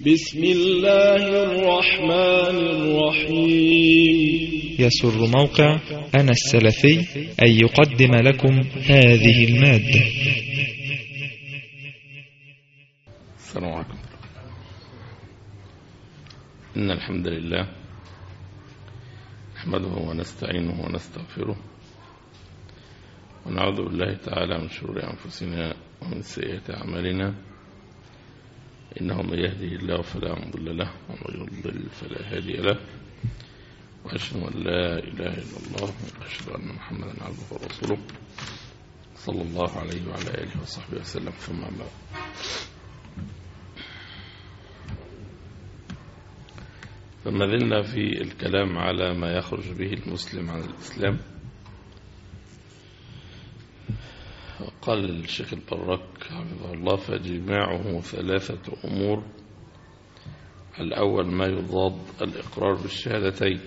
بسم الله الرحمن الرحيم. يسر موقع أنا السلفي أن يقدم لكم هذه المادة. السلام عليكم. إن الحمد لله نحمده ونستعينه ونستغفره ونعوذ بالله تعالى من شرور أنفسنا ومن سيئات أعمالنا. إنه من يهده الله فلا مضل له ومن يضلل فلا هادي له. وأشهد أن لا إله إلا الله وأشهد أن محمدا عبده ورسوله. صلى الله عليه وعلى آله وصحبه وسلم. ثم بعد. فما زلنا في الكلام على ما يخرج به المسلم عن الإسلام. قال الشيخ البراك حفظه الله فجماعه ثلاثة أمور. الأول ما يضاد الإقرار بالشهادتين.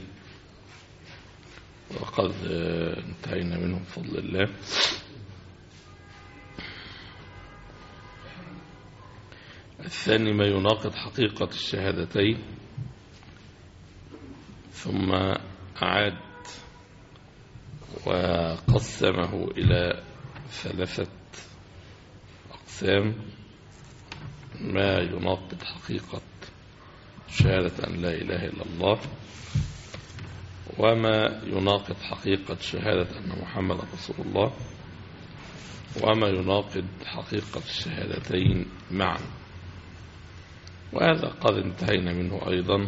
وقد انتهينا منه بفضل الله. الثاني ما يناقض حقيقة الشهادتين. ثم أعاد وقسمه إلى ثلاثة أقسام ما يناقض حقيقة شهادة أن لا إله إلا الله وما يناقض حقيقة شهادة أن محمد رسول الله وما يناقض حقيقة الشهادتين معا. وهذا قد انتهينا منه أيضا.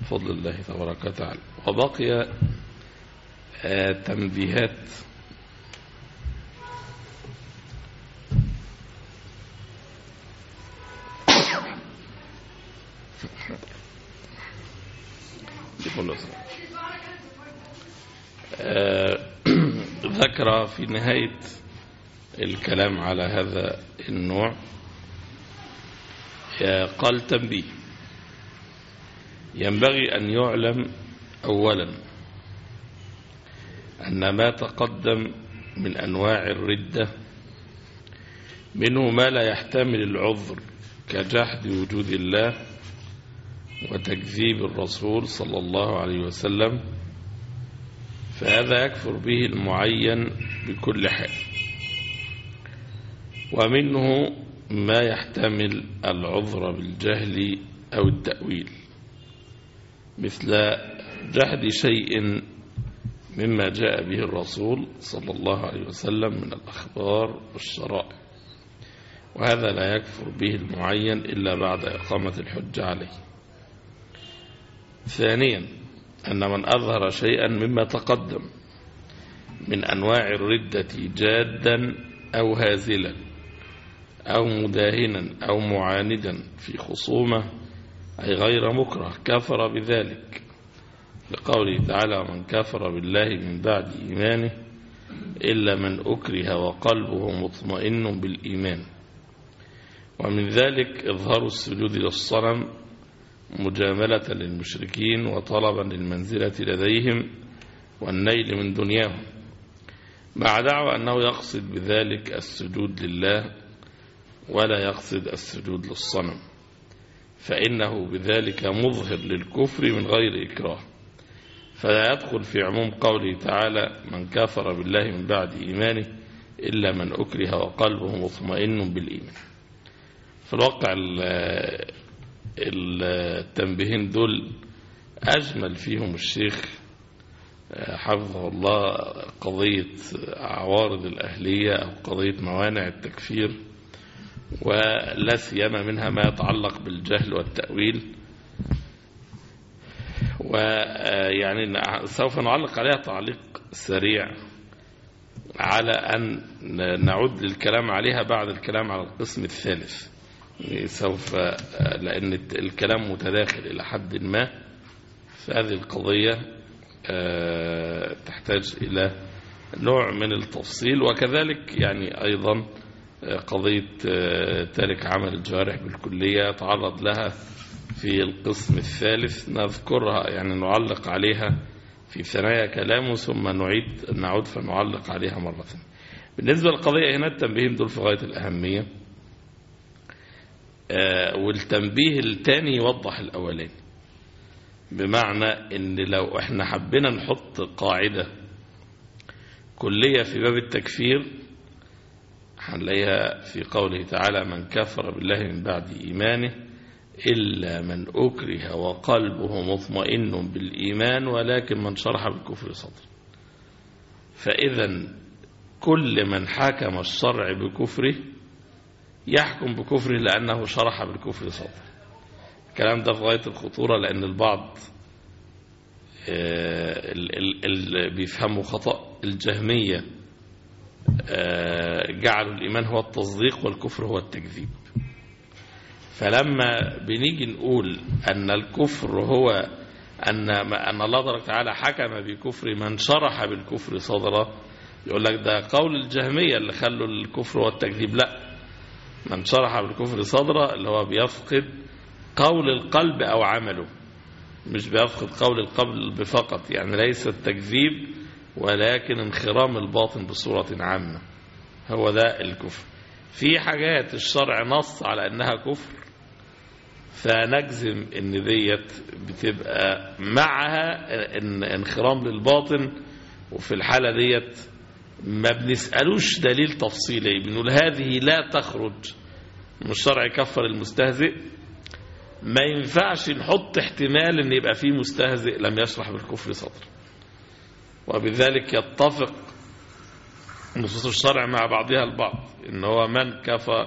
بفضل الله تبارك وتعالى. وبقي آه تنبيهات ذكر في نهاية الكلام على هذا النوع قال تنبيه. ينبغي أن يعلم أولا أن ما تقدم من أنواع الردة منه ما لا يحتمل العذر كجحد وجود الله وتكذيب الرسول صلى الله عليه وسلم فهذا يكفر به المعين بكل حال. ومنه ما يحتمل العذر بالجهل أو التأويل مثل جحد شيء مما جاء به الرسول صلى الله عليه وسلم من الأخبار والشرائع. وهذا لا يكفر به المعين إلا بعد إقامة الحج عليه. ثانيا أن من أظهر شيئا مما تقدم من أنواع الردة جادا أو هازلا أو مداهنا أو معاندا في خصومة أي غير مكره كفر بذلك. لقوله تعالى ومن كفر بالله من بعد إيمانه إلا من أكره وقلبه مطمئن بالإيمان. ومن ذلك إظهار السجود للصنم مجاملة للمشركين وطلبا للمنزلة لديهم والنيل من دنياهم مع دعوى أنه يقصد بذلك السجود لله ولا يقصد السجود للصنم فإنه بذلك مظهر للكفر من غير إكراه. فلا يدخل في عموم قوله تعالى من كفر بالله من بعد إيمانه إلا من أكره وقلبه مطمئن بالإيمان في الواقع التنبيهين دول أجمل فيهم الشيخ حفظه الله قضية عوارض الأهلية أو قضية موانع التكفير ولا سيما منها ما يتعلق بالجهل والتأويل. ويعني سوف نعلق عليها تعليق سريع على أن نعود للكلام عليها بعد الكلام على القسم الثالث. سوف لأن الكلام متداخل إلى حد ما. فهذه القضية تحتاج إلى نوع من التفصيل وكذلك يعني أيضا قضية تارك عمل الجوارح بالكلية. تعرض لها في القسم الثالث. نذكرها يعني نعلق عليها في ثنايا كلامه ثم نعيد نعود فنعلق عليها مرة. بالنسبة للقضية هنا التنبيهين دول في غاية الأهمية. آه، والتنبيه التاني يوضح الأولاني بمعنى إن لو إحنا حبينا نحط قاعدة كلية في باب التكفير هنلاقيها في قوله تعالى من كفر بالله من بعد إيمانه إلا من أكره وقلبه مطمئن بالإيمان ولكن من شرح بالكفر صدر. فإذا كل من حكم الشرع بكفره يحكم بكفره لأنه شرح بالكفر صدر الكلام ده في غاية الخطورة لأن البعض آه، ال- ال- اللي بيفهموا خطأ الجهمية آه، جعلوا الإيمان هو التصديق والكفر هو التكذيب. فلما بنيجي نقول أن الكفر هو أن أن الله تبارك وتعالى حكم بكفر من شرح بالكفر صدره يقول لك ده قول الجهمية اللي خلوا الكفر هو التكذيب. لا من شرح بالكفر صدرة اللي هو بيفقد قول القلب أو عمله. مش بيفقد قول القلب فقط يعني ليس التكذيب ولكن انخرام الباطن بصورة عامة. هو ده الكفر. في حاجات الشرع نص على أنها كفر فنجزم إن ديت بتبقى معها ان إنخرام للباطن وفي الحالة ديت ما بنسألوش دليل تفصيلي بنقول هذه لا تخرج من الشرع يكفر المستهزئ. ما ينفعش نحط احتمال إن يبقى فيه مستهزئ لم يشرح بالكفر صدر. وبذلك يتفق نصوص الشرع مع بعضها البعض إن هو من كفى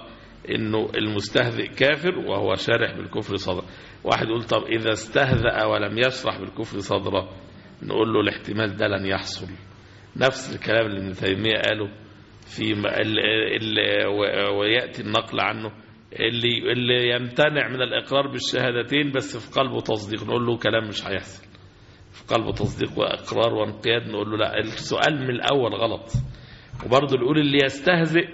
إنه المستهزئ كافر وهو شارح بالكفر صدر. واحد يقول طب إذا استهزأ ولم يشرح بالكفر صدره نقول له الاحتمال ده لن يحصل. نفس الكلام اللي ابن تيمية قاله في م- ال- ال- و- ويأتي النقل عنه اللي اللي يمتنع من الإقرار بالشهادتين بس في قلبه تصديق نقول له كلام مش هيحصل. في قلبه تصديق وإقرار وانقياد نقول له لا السؤال من الأول غلط. وبرضه نقول اللي يستهزئ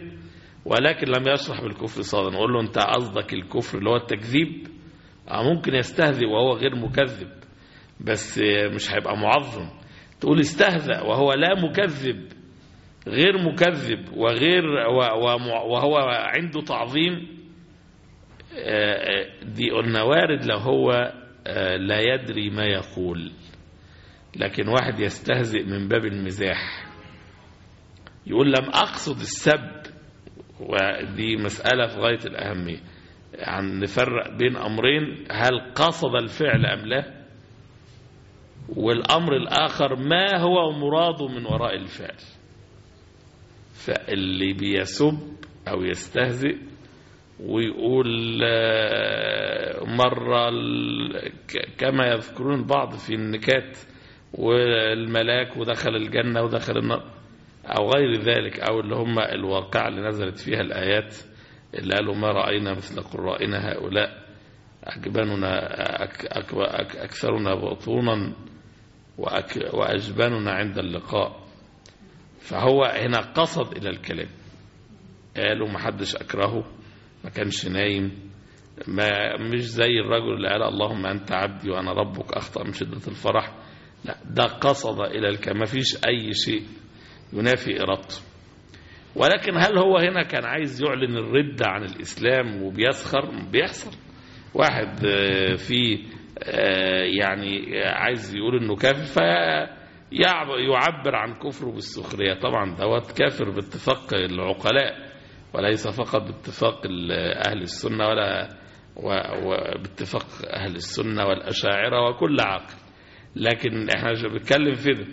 ولكن لم يشرح بالكفر صادق نقول له انت قصدك الكفر اللي هو التكذيب؟ آه ممكن يستهزئ وهو غير مكذب بس مش هيبقى معظم. تقول استهزأ وهو لا مكذب غير مكذب وغير وهو عنده تعظيم آه، آه، دي قلنا وارد لو هو آه، لا يدري ما يقول. لكن واحد يستهزئ من باب المزاح. يقول لم أقصد السب ودي مسألة في غاية الأهمية. يعني نفرق بين أمرين هل قصد الفعل أم لا؟ والأمر الآخر ما هو مراده من وراء الفعل. فاللي بيسب أو يستهزئ ويقول آه، مرة كما يذكرون البعض في النكات والملاك ودخل الجنة ودخل النار أو غير ذلك أو اللي هم الواقع اللي نزلت فيها الآيات اللي قالوا ما رأينا مثل قرائنا هؤلاء أجباننا أك أك أك أكثرنا بطونا. وأجباننا عند اللقاء. فهو هنا قصد إلى الكلام. قالوا ما حدش أكرهه ما كانش نايم ما مش زي الرجل اللي قال اللهم أنت عبدي وأنا ربك أخطأ من شدة الفرح. لا ده قصد إلى الكلام. ما فيش أي شيء ينافي إرادته. ولكن هل هو هنا كان عايز يعلن الردة عن الإسلام وبيسخر؟ بيحصل. واحد آه، في يعني عايز يقول إنه كافر فيعبر عن كفره بالسخرية. طبعا دوت كافر باتفاق العقلاء وليس فقط باتفاق ال- أهل السنة ولا وباتفاق أهل السنة والأشاعرة وكل عاقل. لكن إحنا مش بنتكلم في ده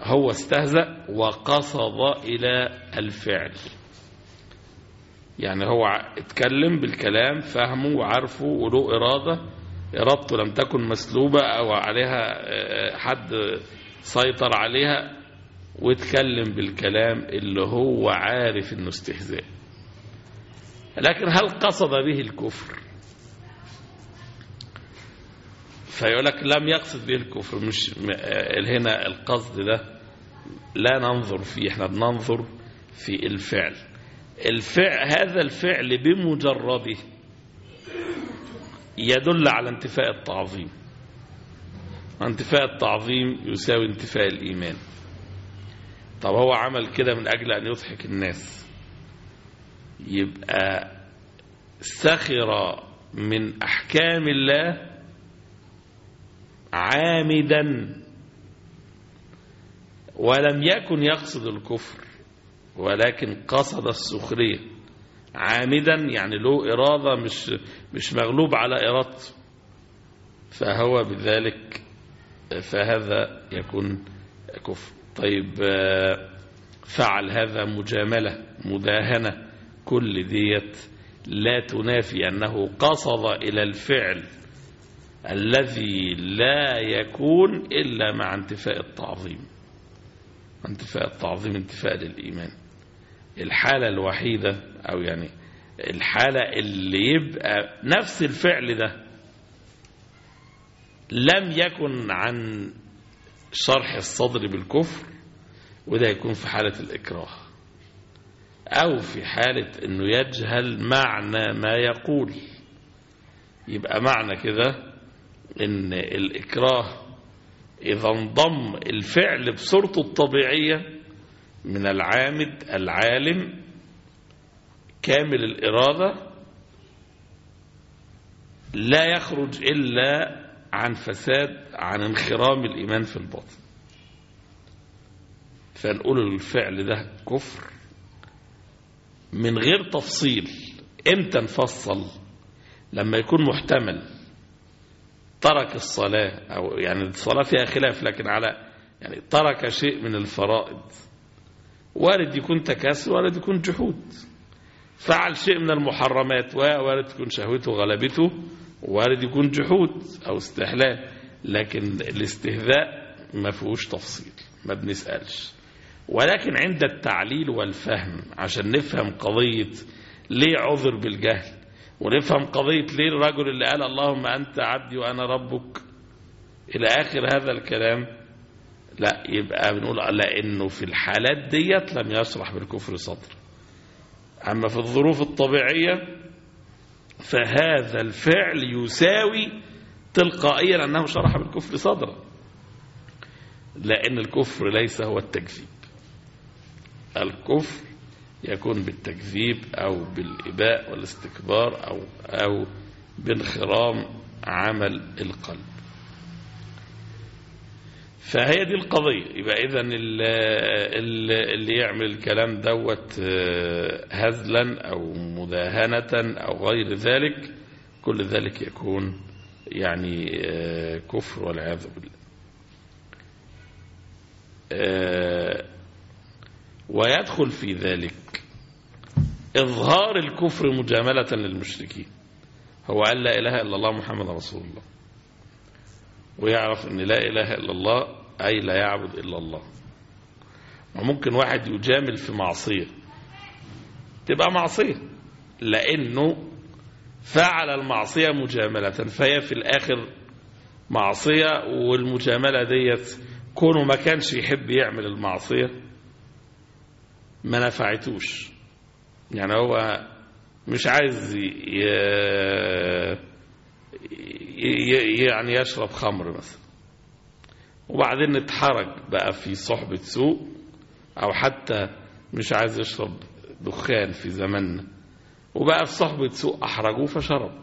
هو استهزأ وقصد إلى الفعل. يعني هو اتكلم بالكلام فهمه وعارفه وله إرادة إرادته لم تكن مسلوبة أو عليها آه، حد سيطر عليها. واتكلم بالكلام اللي هو عارف إنه استهزاء. لكن هل قصد به الكفر؟ فيقول لك لم يقصد به الكفر. مش آه، هنا القصد ده لا ننظر فيه. إحنا بننظر في الفعل. الفعل هذا الفعل بمجرده يدل على انتفاء التعظيم. انتفاء التعظيم يساوي انتفاء الإيمان. طب هو عمل كده من أجل أن يضحك الناس. يبقى سخر من أحكام الله عامدا. ولم يكن يقصد الكفر ولكن قصد السخرية. عامدا يعني له إرادة مش, مش مغلوب على إرادته. فهو بذلك فهذا يكون كفر. طيب فعل هذا مجاملة مداهنة كل ديت لا تنافي أنه قصد إلى الفعل الذي لا يكون إلا مع انتفاء التعظيم. انتفاء التعظيم انتفاء للإيمان. الحالة الوحيدة أو يعني الحالة اللي يبقى نفس الفعل ده لم يكن عن شرح الصدر بالكفر وده يكون في حالة الإكراه أو في حالة أنه يجهل معنى ما يقول. يبقى معنى كده أن الإكراه إذا انضم الفعل بصورته الطبيعية من العامد العالم كامل الإرادة لا يخرج إلا عن فساد عن انخرام الإيمان في الباطن. فنقول الفعل ده كفر. من غير تفصيل إمتى نفصل لما يكون محتمل. ترك الصلاة أو يعني الصلاة فيها خلاف لكن على يعني ترك شيء من الفرائض. وارد يكون تكاسل وارد يكون جحود. فعل شيء من المحرمات وارد تكون شهوته غلبته وارد يكون جحود أو استحلال. لكن الاستهزاء ما فيهوش تفصيل ما بنسألش. ولكن عند التعليل والفهم عشان نفهم قضية ليه عذر بالجهل ونفهم قضية ليه الرجل اللي قال اللهم أنت عبدي وأنا ربك. إلى آخر هذا الكلام لا يبقى بنقول لأنه في الحالات ديت لم يشرح بالكفر صدر أما في الظروف الطبيعية فهذا الفعل يساوي تلقائيا أنه شرح بالكفر صدرا لأن الكفر ليس هو التكذيب. الكفر يكون بالتكذيب أو بالإباء والاستكبار أو, أو بانخرام عمل القلب. فهي دي القضية. يبقى إذا اللي يعمل الكلام دوت هزلا أو مداهنة أو غير ذلك كل ذلك يكون يعني كفر والعياذ بالله. ويدخل في ذلك إظهار الكفر مجاملة للمشركين. هو قال لا إله إلا الله محمد رسول الله. ويعرف أن لا إله إلا الله أي لا يعبد إلا الله. وممكن واحد يجامل في معصية. تبقى معصية. لأنه فعل المعصية مجاملة. فهي في الآخر معصية والمجاملة ديت كونه ما كانش يحب يعمل المعصية ما نفعتوش. يعني هو مش عايز يعني يشرب خمر مثلا. وبعدين اتحرج بقى في صحبة سوء أو حتى مش عايز يشرب دخان في زماننا. وبقى في صحبة سوء أحرجوه فشرب.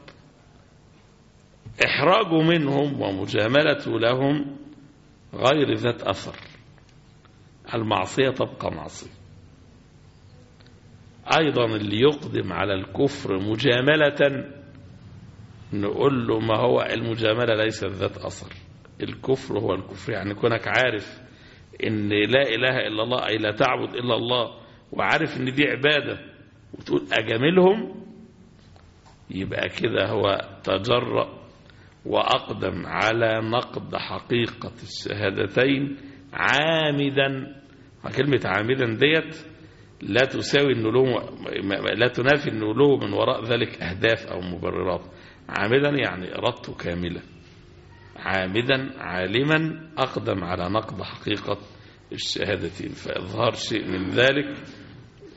إحراجه منهم ومجاملته لهم غير ذات أثر. المعصية تبقى معصية. أيضا اللي يقدم على الكفر مجاملة نقول له ما هو المجاملة ليست ذات أثر. الكفر هو الكفر. يعني كونك عارف إن لا إله إلا الله أي لا تعبد إلا الله وعارف إن دي عبادة وتقول أجاملهم يبقى كده هو تجرأ وأقدم على نقد حقيقة الشهادتين عامدا. كلمة عامدا ديت لا تساوي انه له لا تنافي انه له من وراء ذلك أهداف أو مبررات. عامدا يعني إرادته كاملة. عامدا عالما أقدم على نقد حقيقة الشهادتين فإظهار شيء من ذلك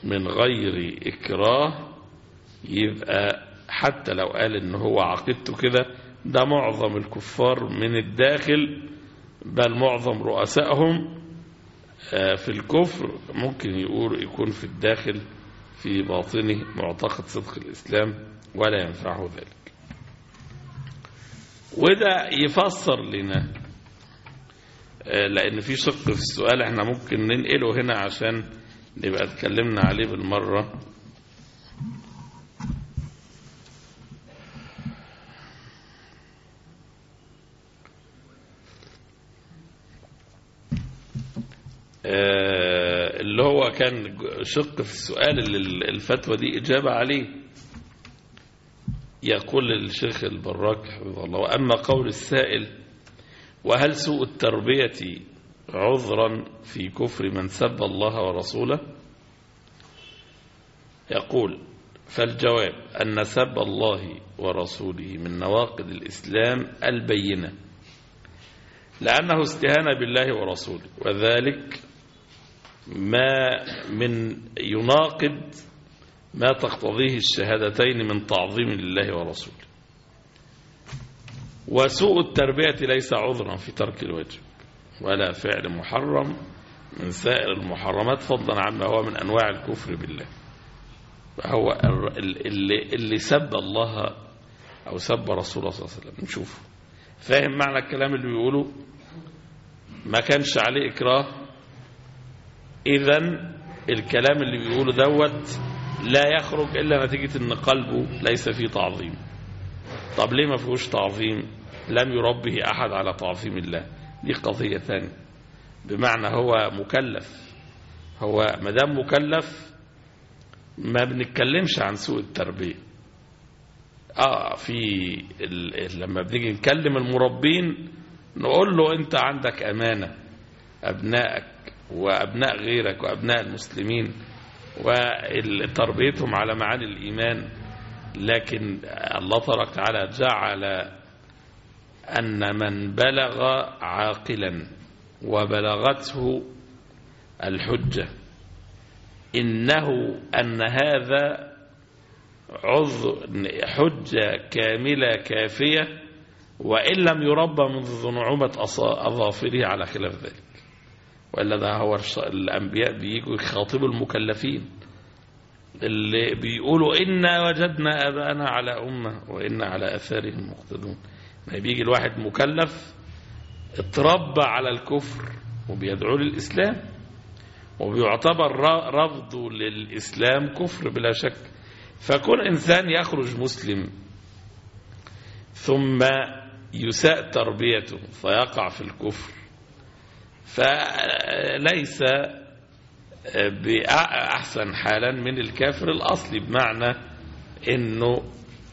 من غير إكراه يبقى حتى لو قال إن هو عقيدته كده ده معظم الكفار من الداخل بل معظم رؤسائهم في الكفر ممكن يقول يكون في الداخل في باطنه معتقد صدق الإسلام ولا ينفعه ذلك. وده يفسر لنا آه، لأن في شق في السؤال إحنا ممكن ننقله هنا عشان نبقى اتكلمنا عليه بالمرة. آه، اللي هو كان شق في السؤال اللي الفتوى دي إجابة عليه. يقول الشيخ البراك حفظه الله. وأما قول السائل وهل سوء التربية عذرا في كفر من سب الله ورسوله؟ يقول فالجواب أن سب الله ورسوله من نواقض الإسلام البينة لأنه استهان بالله ورسوله وذلك ما من يناقض ما تقتضيه الشهادتين من تعظيم لله ورسوله. وسوء التربية ليس عذرا في ترك الواجب ولا فعل محرم من سائر المحرمات فضلا عما هو من أنواع الكفر بالله. هو اللي, اللي سب الله أو سب رسول الله صلى الله عليه وسلم. نشوفه. فاهم معنى الكلام اللي بيقوله؟ ما كانش عليه إكراه. إذا الكلام اللي بيقوله دوت لا يخرج إلا نتيجة أن قلبه ليس فيه تعظيم. طب ليه ما فيهوش تعظيم؟ لم يربه أحد على تعظيم الله. دي قضية ثانية بمعنى هو مكلف. هو مدام مكلف ما بنتكلمش عن سوء التربية. آه في. لما بنيجي نكلم المربين نقول له أنت عندك أمانة. أبنائك وأبناء غيرك وأبناء المسلمين وتربيتهم على معاني الإيمان لكن الله تبارك وتعالى جعل أن من بلغ عاقلا وبلغته الحجة إنه أن هذا عذر حجة كاملة كافية وإن لم يربى منذ نعومة أظافره على خلاف ذلك. وإلا ده هو الأنبياء بيجوا يخاطبوا المكلفين اللي بيقولوا إنا وجدنا أبانا على أمة وإنا على أثارهم مقتدون. ما بيجي الواحد مكلف اتربى على الكفر وبيدعو للإسلام وبيعتبر رفضه للإسلام كفر بلا شك. فكون إنسان يخرج مسلم ثم يساء تربيته فيقع في الكفر فليس بأحسن حالا من الكافر الأصلي بمعنى أنه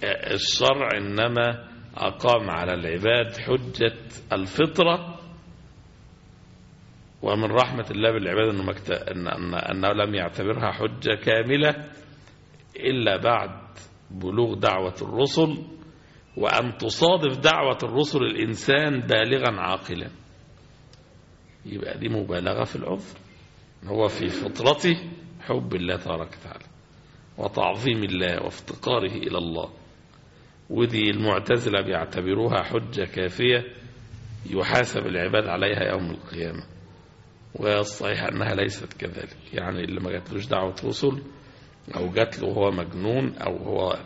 الشرع إنما أقام على العباد حجة الفطرة ومن رحمة الله بالعباد أنه, مكت... أن... أن... أنه لم يعتبرها حجة كاملة إلا بعد بلوغ دعوة الرسل وأن تصادف دعوة الرسل الإنسان بالغا عاقلا. يبقى دي مبالغة في العذر. هو في فطرته حب الله تبارك وتعالى وتعظيم الله وافتقاره إلى الله. ودي المعتزلة بيعتبروها حجة كافية يحاسب العباد عليها يوم القيامة. والصحيح أنها ليست كذلك. يعني اللي ما جاتلوش دعوة رسل أو جات له وهو مجنون أو هو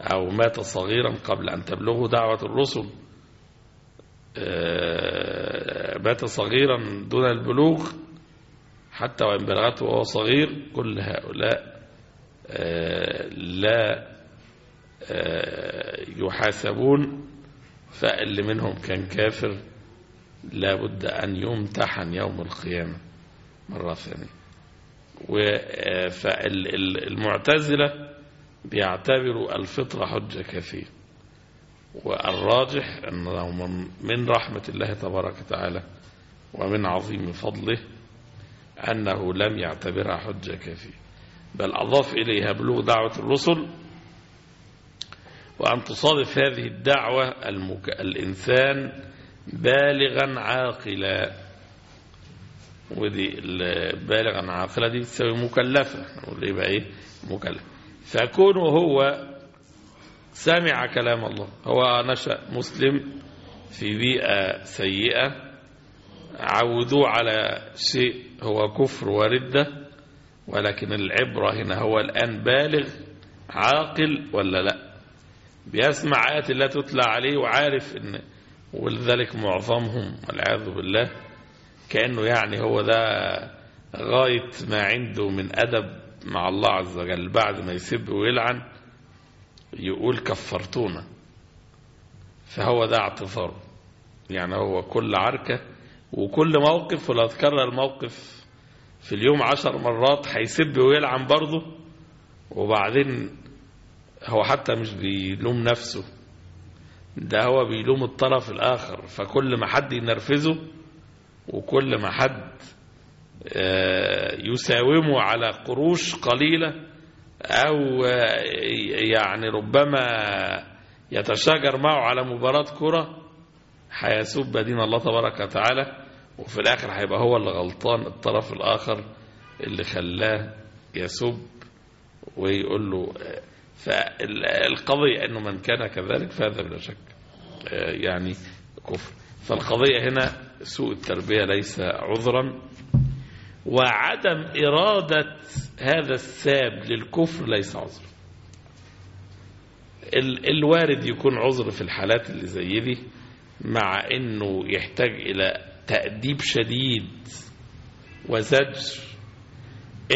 أو مات صغيرا قبل أن تبلغه دعوة الرسل مات صغيرا دون البلوغ حتى وإن بلغته وهو صغير كل هؤلاء لا يحاسبون فاللي منهم كان كافر لابد أن يمتحن يوم القيامة مرة ثانية. فالمعتزلة بيعتبروا الفطرة حجة كافية والراجح أنه من رحمة الله تبارك وتعالى ومن عظيم فضله أنه لم يعتبرها حجة كافية. بل أضاف إليها بلوغ دعوة الرسل وأن تصادف هذه الدعوة المك... الإنسان بالغا عاقلا. ودي بالغا عاقلا دي بتساوي مكلفة يبقى إيه؟ مكلف. فكونه هو سمع كلام الله هو نشأ مسلم في بيئة سيئة عودوه على شيء هو كفر وردة ولكن العبرة هنا هو الآن بالغ عاقل ولا لا؟ بيسمع آيات الله تتلى عليه وعارف إن ولذلك معظمهم والعياذ بالله كأنه يعني هو ده غاية ما عنده من أدب مع الله عز وجل. بعد ما يسب ويلعن يقول كفرتونا فهو ده اعتذاره يعني هو كل عركة وكل موقف ولو تكرر الموقف في اليوم عشر مرات هيسب ويلعن برضه. وبعدين هو حتى مش بيلوم نفسه ده هو بيلوم الطرف الآخر. فكل ما حد ينرفزه وكل ما حد يساومه على قروش قليلة أو يعني ربما يتشاجر معه على مباراة كرة هيسب دين الله تبارك وتعالى وفي الآخر هيبقى هو اللي غلطان الطرف الآخر اللي خلاه يسب ويقول له فالقضية أنه من كان كذلك فهذا بلا شك يعني كفر. فالقضية هنا سوء التربية ليس عذرا وعدم إرادة هذا الساب للكفر ليس عذرا. الوارد يكون عذر في الحالات اللي زي دي مع إنه يحتاج إلى تأديب شديد وزجر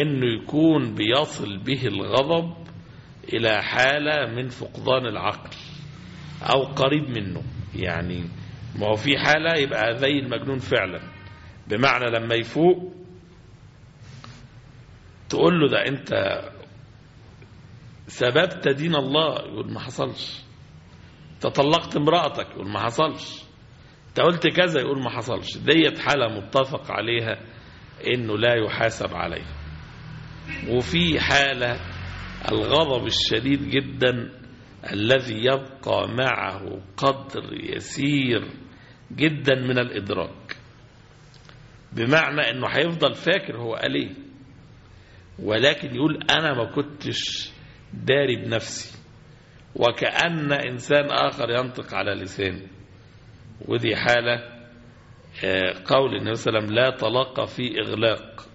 إنه يكون بيصل به الغضب إلى حالة من فقدان العقل أو قريب منه. يعني ما هو في حالة يبقى زي المجنون فعلا. بمعنى لما يفوق تقول له ده أنت سببت دين الله يقول ما حصلش. تطلقت امرأتك يقول ما حصلش. انت قلت كذا يقول ما حصلش. ديت حالة متفق عليها إنه لا يحاسب عليها. وفي حالة الغضب الشديد جدا الذي يبقى معه قدر يسير جدا من الإدراك. بمعنى إنه هيفضل فاكر هو قال إيه. ولكن يقول أنا ما كنتش داري بنفسي. وكأن إنسان آخر ينطق على لسانه ودي حالة قول النبي صلى الله عليه وسلم لا طلاق في إغلاق.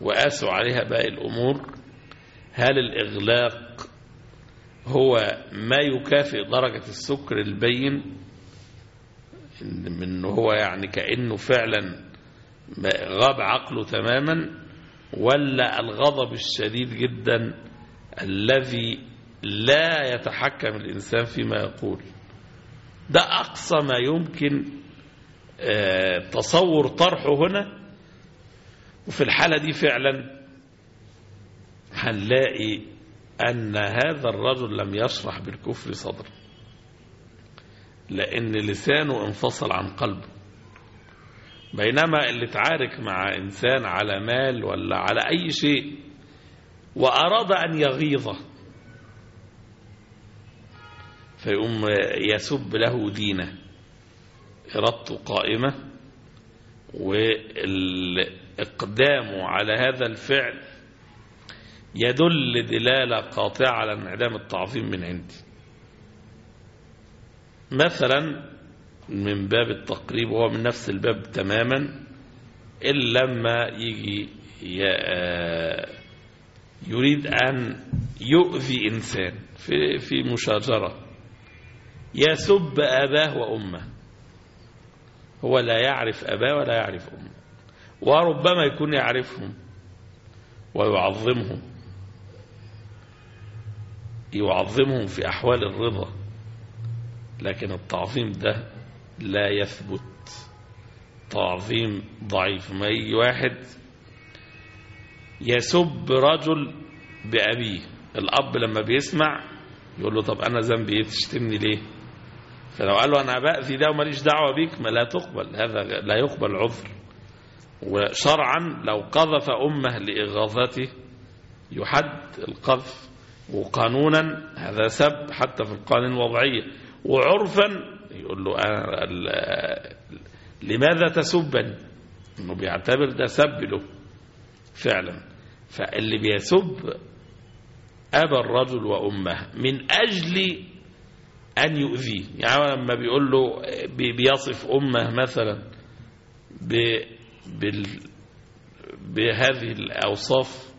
وقاسوا عليها باقي الأمور. هل الإغلاق هو ما يكافئ درجة السكر البين؟ من هو يعني كأنه فعلا غاب عقله تماما ولا الغضب الشديد جدا الذي لا يتحكم الإنسان فيما يقول. ده أقصى ما يمكن تصور طرحه هنا. وفي الحالة دي فعلا هنلاقي أن هذا الرجل لم يشرح بالكفر صدره لأن لسانه انفصل عن قلبه. بينما اللي تعارك مع إنسان على مال ولا على أي شيء وأراد أن يغيظه فيقوم يسب له دينه. إرادته قائمة والإقدام على هذا الفعل يدل دلالة قاطعة على انعدام التعظيم من عندي. مثلا من باب التقريب وهو من نفس الباب تماما إلا لما يجي يريد أن يؤذي إنسان في, في مشاجرة. يسب أباه وأمه. هو لا يعرف أباه ولا يعرف أمه. وربما يكون يعرفهم ويعظمهم. يعظمهم في أحوال الرضا. لكن التعظيم ده لا يثبت. تعظيم ضعيف. ما يجي واحد يسب رجل بأبيه. الأب لما بيسمع يقول له طب أنا ذنبي إيه؟ تشتمني ليه؟ فلو قال له أنا بأذي ده وماليش دعوة بيك ما لا تقبل. هذا لا يقبل عذر. وشرعا لو قذف أمه لإغاظته يحد القذف. وقانونا هذا سب حتى في القوانين الوضعية. وعرفا يقول له أنا لماذا تسبني؟ إنه بيعتبر ده سب له فعلا. فاللي بيسب أبا الرجل وأمه من أجل أن يؤذيه. يعني لما بيقول له بيصف أمه مثلا بهذه الأوصاف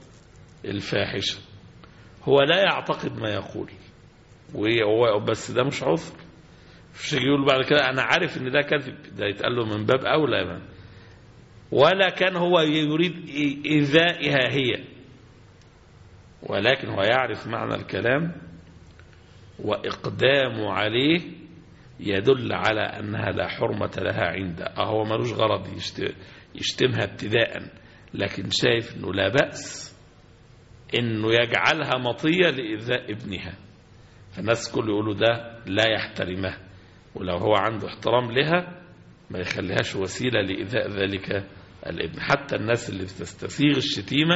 الفاحشة. هو لا يعتقد ما يقول. وهو بس ده مش عذر. مش يقول بعد كده أنا عارف إن ده كذب. ده يتقال له من باب أولى من ولا كان هو يريد إي- ايذائها هي. ولكن هو يعرف معنى الكلام واقدامه عليه يدل على انها لا حرمة لها عنده آه هو ملوش غرض يشت- يشتمها ابتداء لكن شايف إنه لا بأس إنه يجعلها مطية لإيذاء ابنها. فالناس كله يقولوا ده لا يحترمها ولو هو عنده احترام لها ما يخليهاش وسيلة لإيذاء ذلك الابن. حتى الناس اللي بتستسيغ الشتيمة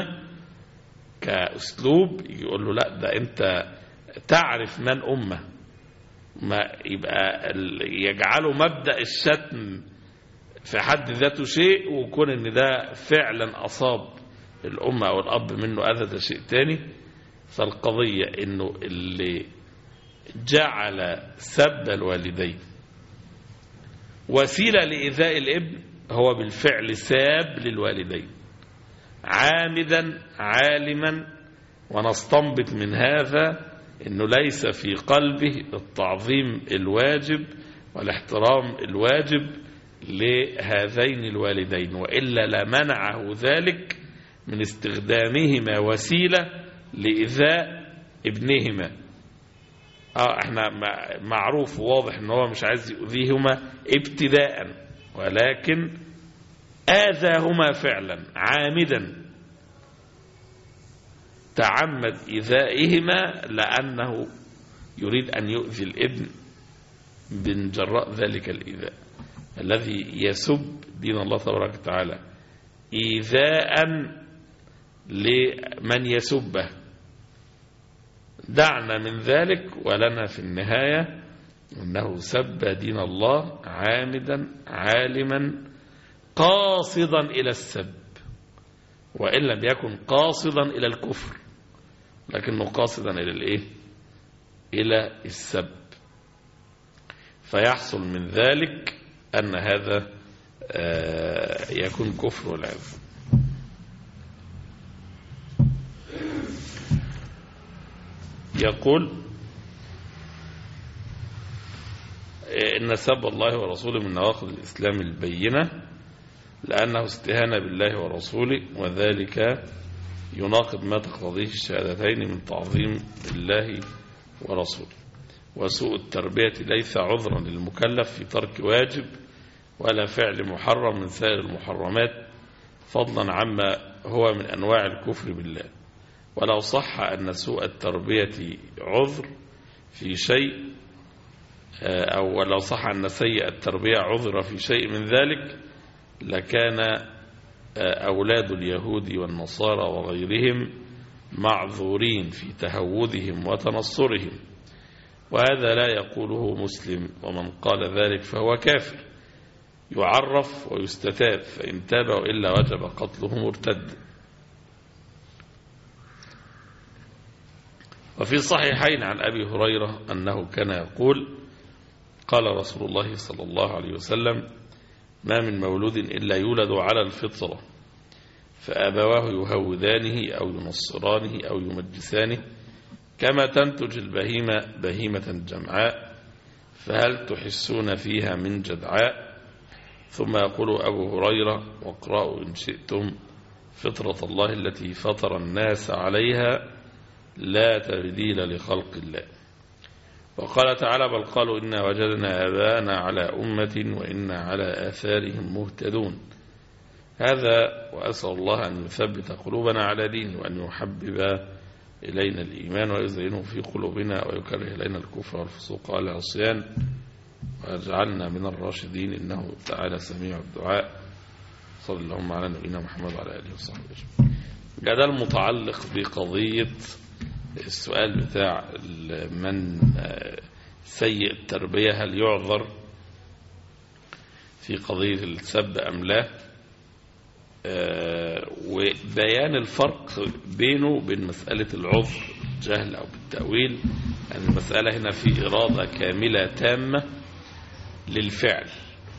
كأسلوب يقول له لا ده أنت تعرف من أمة. ما يبقى يجعله مبدأ الشتم في حد ذاته شيء ويكون إن ده فعلا أصاب الأم أو الأب منه أذى ده شيء تاني. فالقضية إنه اللي جعل سب الوالدين. وسيلة لإيذاء الإبن هو بالفعل ساب للوالدين. عامدا عالما ونستنبط من هذا إنه ليس في قلبه التعظيم الواجب والاحترام الواجب لهذين الوالدين وإلا لمنعه ذلك من استخدامهما وسيلة لإيذاء ابنهما. آه إحنا مع- معروف وواضح إن هو مش عايز يؤذيهما ابتداء ولكن آذاهما فعلا عامدا. تعمد إيذائهما لأنه يريد أن يؤذي الابن من جراء ذلك الإيذاء الذي يسب دين الله تبارك وتعالى. إيذاء لمن يسبه. دعنا من ذلك ولنا في النهاية أنه سب دين الله عامدا عالما قاصدا إلى السب. وإن لم يكن قاصدا إلى الكفر. لكنه قاصدا إلى الإيه؟ إلى السب. فيحصل من ذلك أن هذا آه، يكون كفر والعياذ يقول إن سب الله ورسوله من نواقض الإسلام البينة لأنه استهانة بالله ورسوله وذلك يناقض ما تقتضيه الشهادتين من تعظيم الله ورسوله. وسوء التربية ليس عذرا للمكلف في ترك واجب ولا فعل محرم من سائر المحرمات فضلا عما هو من أنواع الكفر بالله. ولو صح أن سوء التربية عذر في شيء أو ولو صح أن سيء التربية عذر في شيء من ذلك لكان أولاد اليهود والنصارى وغيرهم معذورين في تهودهم وتنصرهم وهذا لا يقوله مسلم ومن قال ذلك فهو كافر يعرف ويستتاب فإن تاب وإلا وجب قتله مرتد. وفي صحيحين عن أبي هريرة أنه كان يقول قال رسول الله صلى الله عليه وسلم ما من مولود إلا يولد على الفطرة فأبواه يهودانه أو ينصرانه أو يمجسانه كما تنتج البهيمة بهيمة جمعاء فهل تحسون فيها من جدعاء؟ ثم يقول أبو هريرة واقرأوا إن شئتم فطرة الله التي فطر الناس عليها لا تبديل لخلق الله. وقال تعالى بل قالوا إنا وجدنا آباءنا على أمة وإنا على آثارهم مهتدون. هذا وأسأل الله أن يثبت قلوبنا على دين وأن يحبب إلينا الإيمان ويزينه في قلوبنا ويكره إلينا الكفر والفسوق والعصيان ويجعلنا من الراشدين. إنه تعالى سميع الدعاء. صلى اللهم على نبينا محمد وعلى آله وصحبه أجمعين. جدل متعلق بقضية السؤال بتاع من سيء التربية هل يعذر في قضية السب أم لا؟ وبيان الفرق بينه وبين مسألة العذر الجهل أو بالتأويل المسألة هنا في إرادة كاملة تامة للفعل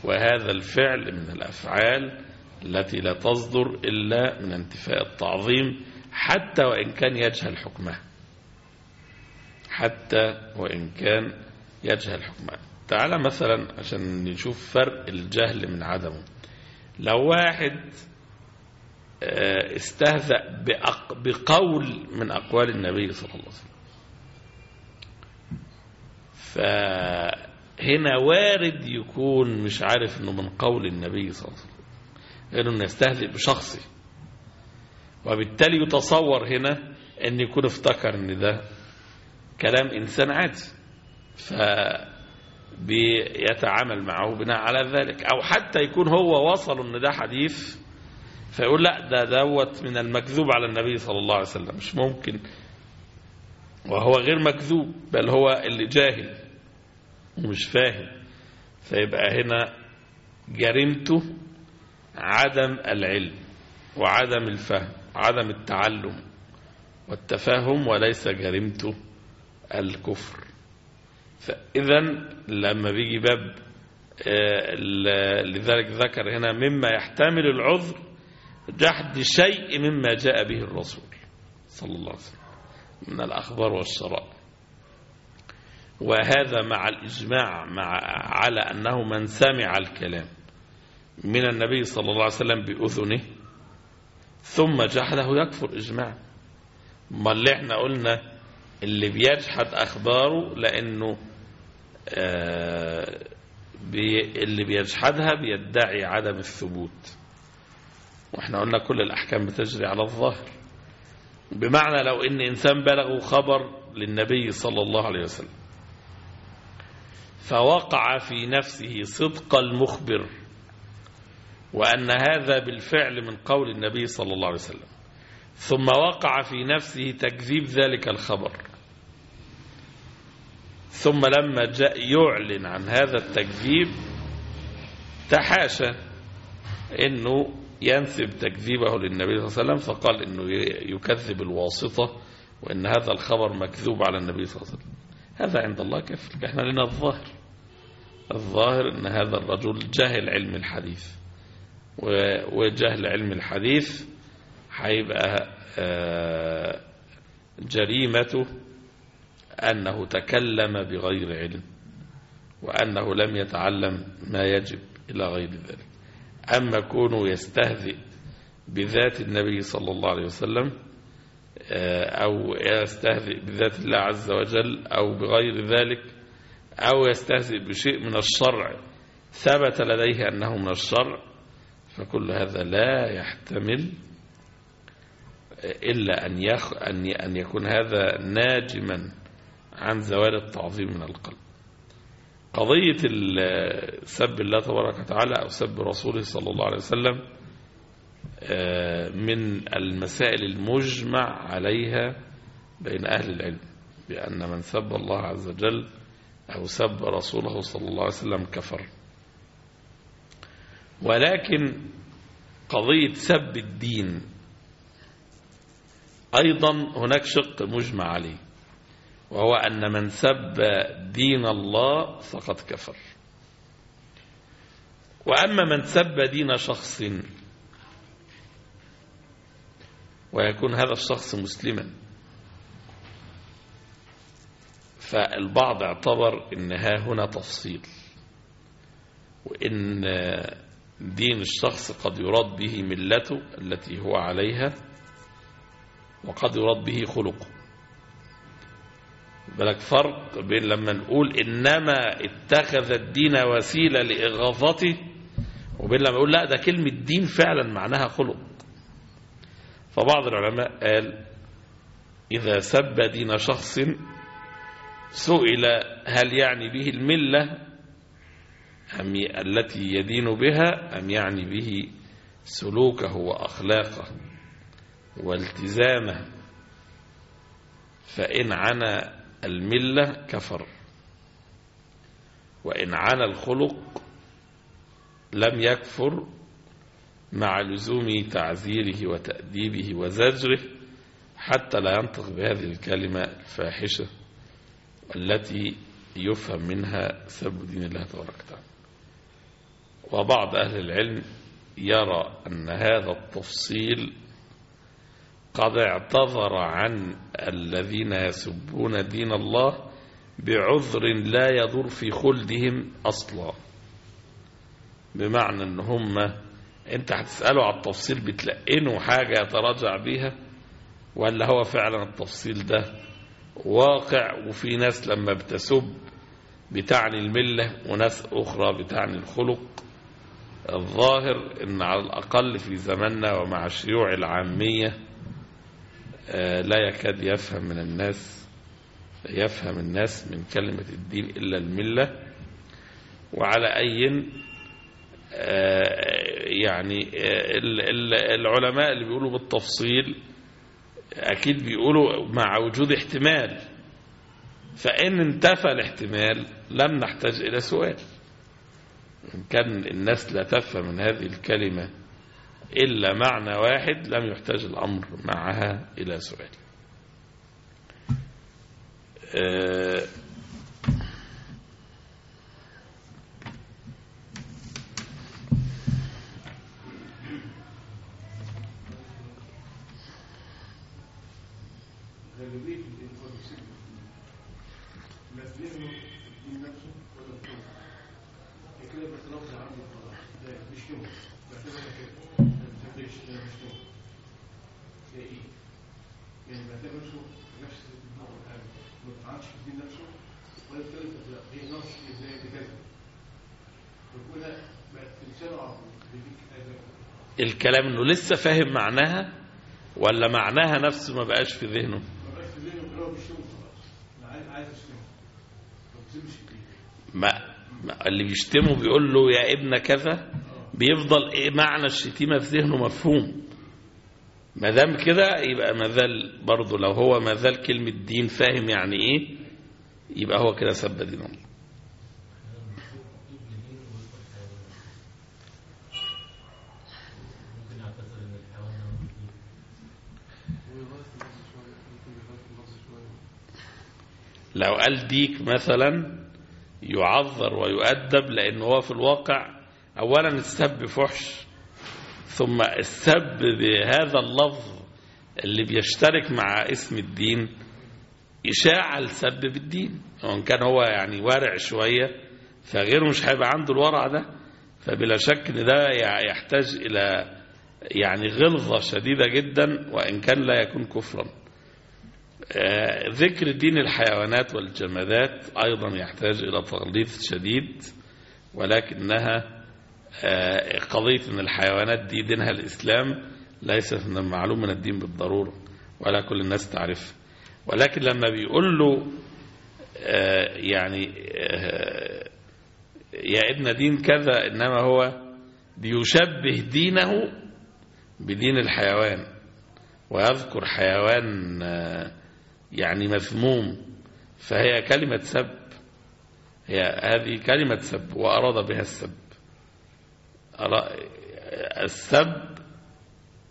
وهذا الفعل من الأفعال التي لا تصدر إلا من انتفاء التعظيم حتى وإن كان يجهل حكمها. حتى وإن كان يجهل حكمه. تعالى مثلا عشان نشوف فرق الجهل من عدمه. لو واحد آه، استهزأ بقول من أقوال النبي صلى الله عليه وسلم. فهنا وارد يكون مش عارف إنه من قول النبي صلى الله عليه وسلم. غير إنه يستهزئ بشخصه وبالتالي يتصور هنا إن يكون افتكر إن ده كلام انسان عادي فبيتعامل معه بناء على ذلك. أو حتى يكون هو وصل إن ده حديث فيقول لا ده دوت من المكذوب على النبي صلى الله عليه وسلم. مش ممكن. وهو غير مكذوب بل هو اللي جاهل ومش فاهم. فيبقى هنا جريمته عدم العلم وعدم الفهم عدم التعلم والتفاهم وليس جريمته الكفر. فإذا لما بيجي باب آه، لذلك ذكر هنا مما يحتمل العذر جحد شيء مما جاء به الرسول صلى الله عليه وسلم من الأخبار والشرائع. وهذا مع الإجماع مع على أنه من سمع الكلام من النبي صلى الله عليه وسلم بأذنه ثم جحده يكفر إجماع ما اللي إحنا قلنا اللي بيجحد أخباره لأنه آه بي اللي بيجحدها بيدعي عدم الثبوت. وإحنا قلنا كل الأحكام بتجري على الظاهر. بمعنى لو إن إنسان بلغه خبر للنبي صلى الله عليه وسلم فوقع في نفسه صدق المخبر وأن هذا بالفعل من قول النبي صلى الله عليه وسلم ثم وقع في نفسه تكذيب ذلك الخبر. ثم لما جاء يعلن عن هذا التكذيب تحاشى إنه ينسب تكذيبه للنبي صلى الله عليه وسلم فقال إنه يكذب الواسطة وإن هذا الخبر مكذوب على النبي صلى الله عليه وسلم. هذا عند الله كفر إحنا لنا الظاهر. الظاهر إن هذا الرجل جاهل علم الحديث. وجهل علم الحديث هيبقى جريمته أنه تكلم بغير علم وأنه لم يتعلم ما يجب إلى غير ذلك. أما كونه يستهزئ بذات النبي صلى الله عليه وسلم أو يستهزئ بذات الله عز وجل أو بغير ذلك أو يستهزئ بشيء من الشرع ثبت لديه أنه من الشرع فكل هذا لا يحتمل إلا أن, يخ أن يكون هذا ناجما عن زوال التعظيم من القلب. قضية سب الله تبارك وتعالى أو سب رسوله صلى الله عليه وسلم من المسائل المجمع عليها بين أهل العلم بأن من سب الله عز وجل أو سب رسوله صلى الله عليه وسلم كفر. ولكن قضية سب الدين أيضا هناك شق مجمع عليه. وهو أن من سب دين الله فقد كفر. وأما من سب دين شخص ويكون هذا الشخص مسلما فالبعض اعتبر إن ها هنا تفصيل وإن دين الشخص قد يراد به ملته التي هو عليها وقد يراد به خلقه. بالك فرق بين لما نقول إنما اتخذ الدين وسيلة لإغاظته وبين لما نقول لا ده كلمة دين فعلا معناها خلق. فبعض العلماء قال إذا سب دين شخص سئل هل يعني به الملة أم التي يدين بها أم يعني به سلوكه وأخلاقه والتزامه. فإن عنا الملة كفر. وإن عنا الخلق لم يكفر مع لزوم تعذيره وتأديبه وزجره حتى لا ينطق بهذه الكلمة الفاحشة التي يفهم منها سب دين الله تبارك وتعالى. وبعض أهل العلم يرى أن هذا التفصيل قد اعتذر عن الذين يسبون دين الله بعذر لا يضر في خلدهم أصلا. بمعنى إن هم أنت هتسأله على التفصيل بتلقنه حاجة يتراجع بيها ولا هو فعلا التفصيل ده واقع؟ وفي ناس لما بتسب بتعني الملة وناس أخرى بتعني الخلق. الظاهر إن على الأقل في زماننا ومع شيوع العامية لا يكاد يفهم من الناس يفهم الناس من كلمة الدين إلا الملة. وعلى أي آه، يعني آه، ال- ال- العلماء اللي بيقولوا بالتفصيل أكيد بيقولوا مع وجود احتمال. فإن انتفى الاحتمال لم نحتاج إلى سؤال. إن كان الناس لا تفهم من هذه الكلمة إلا معنى واحد لم يحتاج الأمر معها إلى سؤال. آه، غالبية الإنسان بيسيب مسلمه من نفسه ولا بتوه كده بس لفظ عنده خلاص ده بيشتمه بعتبرها كده ما بتحبش ده بيشتمه ده إيه؟ نفسه نفس النوع الآن ما نفسه ولا عربي بيديك أدب الكلام إنه لسه فاهم معناها ولا معناها نفسه ما بقاش في ذهنه؟ ما بقاش في ذهنه هو بيشتمه خلاص عايز اشتمه ما ما ما- اللي بيشتمه بيقول له يا ابن كذا بيفضل إيه معنى الشتيمة في ذهنه مفهوم. ما دام كده يبقى ما زال برضه لو هو ما زال كلمة دين فاهم يعني إيه يبقى هو كده سب دين الله. لو قال ديك مثلا يعذر ويؤدب لأن هو في الواقع أولا السب فحش ثم السب بهذا اللفظ اللي بيشترك مع اسم الدين إشاعة السب بالدين. وإن كان هو يعني وارع شوية فغيره مش هيبقى عنده الورع ده. فبلا شك إن ده يحتاج إلى يعني غلظة شديدة جدا وإن كان لا يكون كفرا. آه، ذكر دين الحيوانات والجمادات أيضا يحتاج إلى تغليظ شديد ولكنها قضية أن الحيوانات دي دينها الإسلام ليست من المعلوم من الدين بالضرورة ولا كل الناس تعرف ولكن لما بيقول له آه، يعني آه، يا ابن دين كذا إنما هو بيشبه دينه بدين الحيوان ويذكر حيوان آه، يعني مذموم فهي كلمة سب. هي هذه كلمة سب وأراد بها السب. السب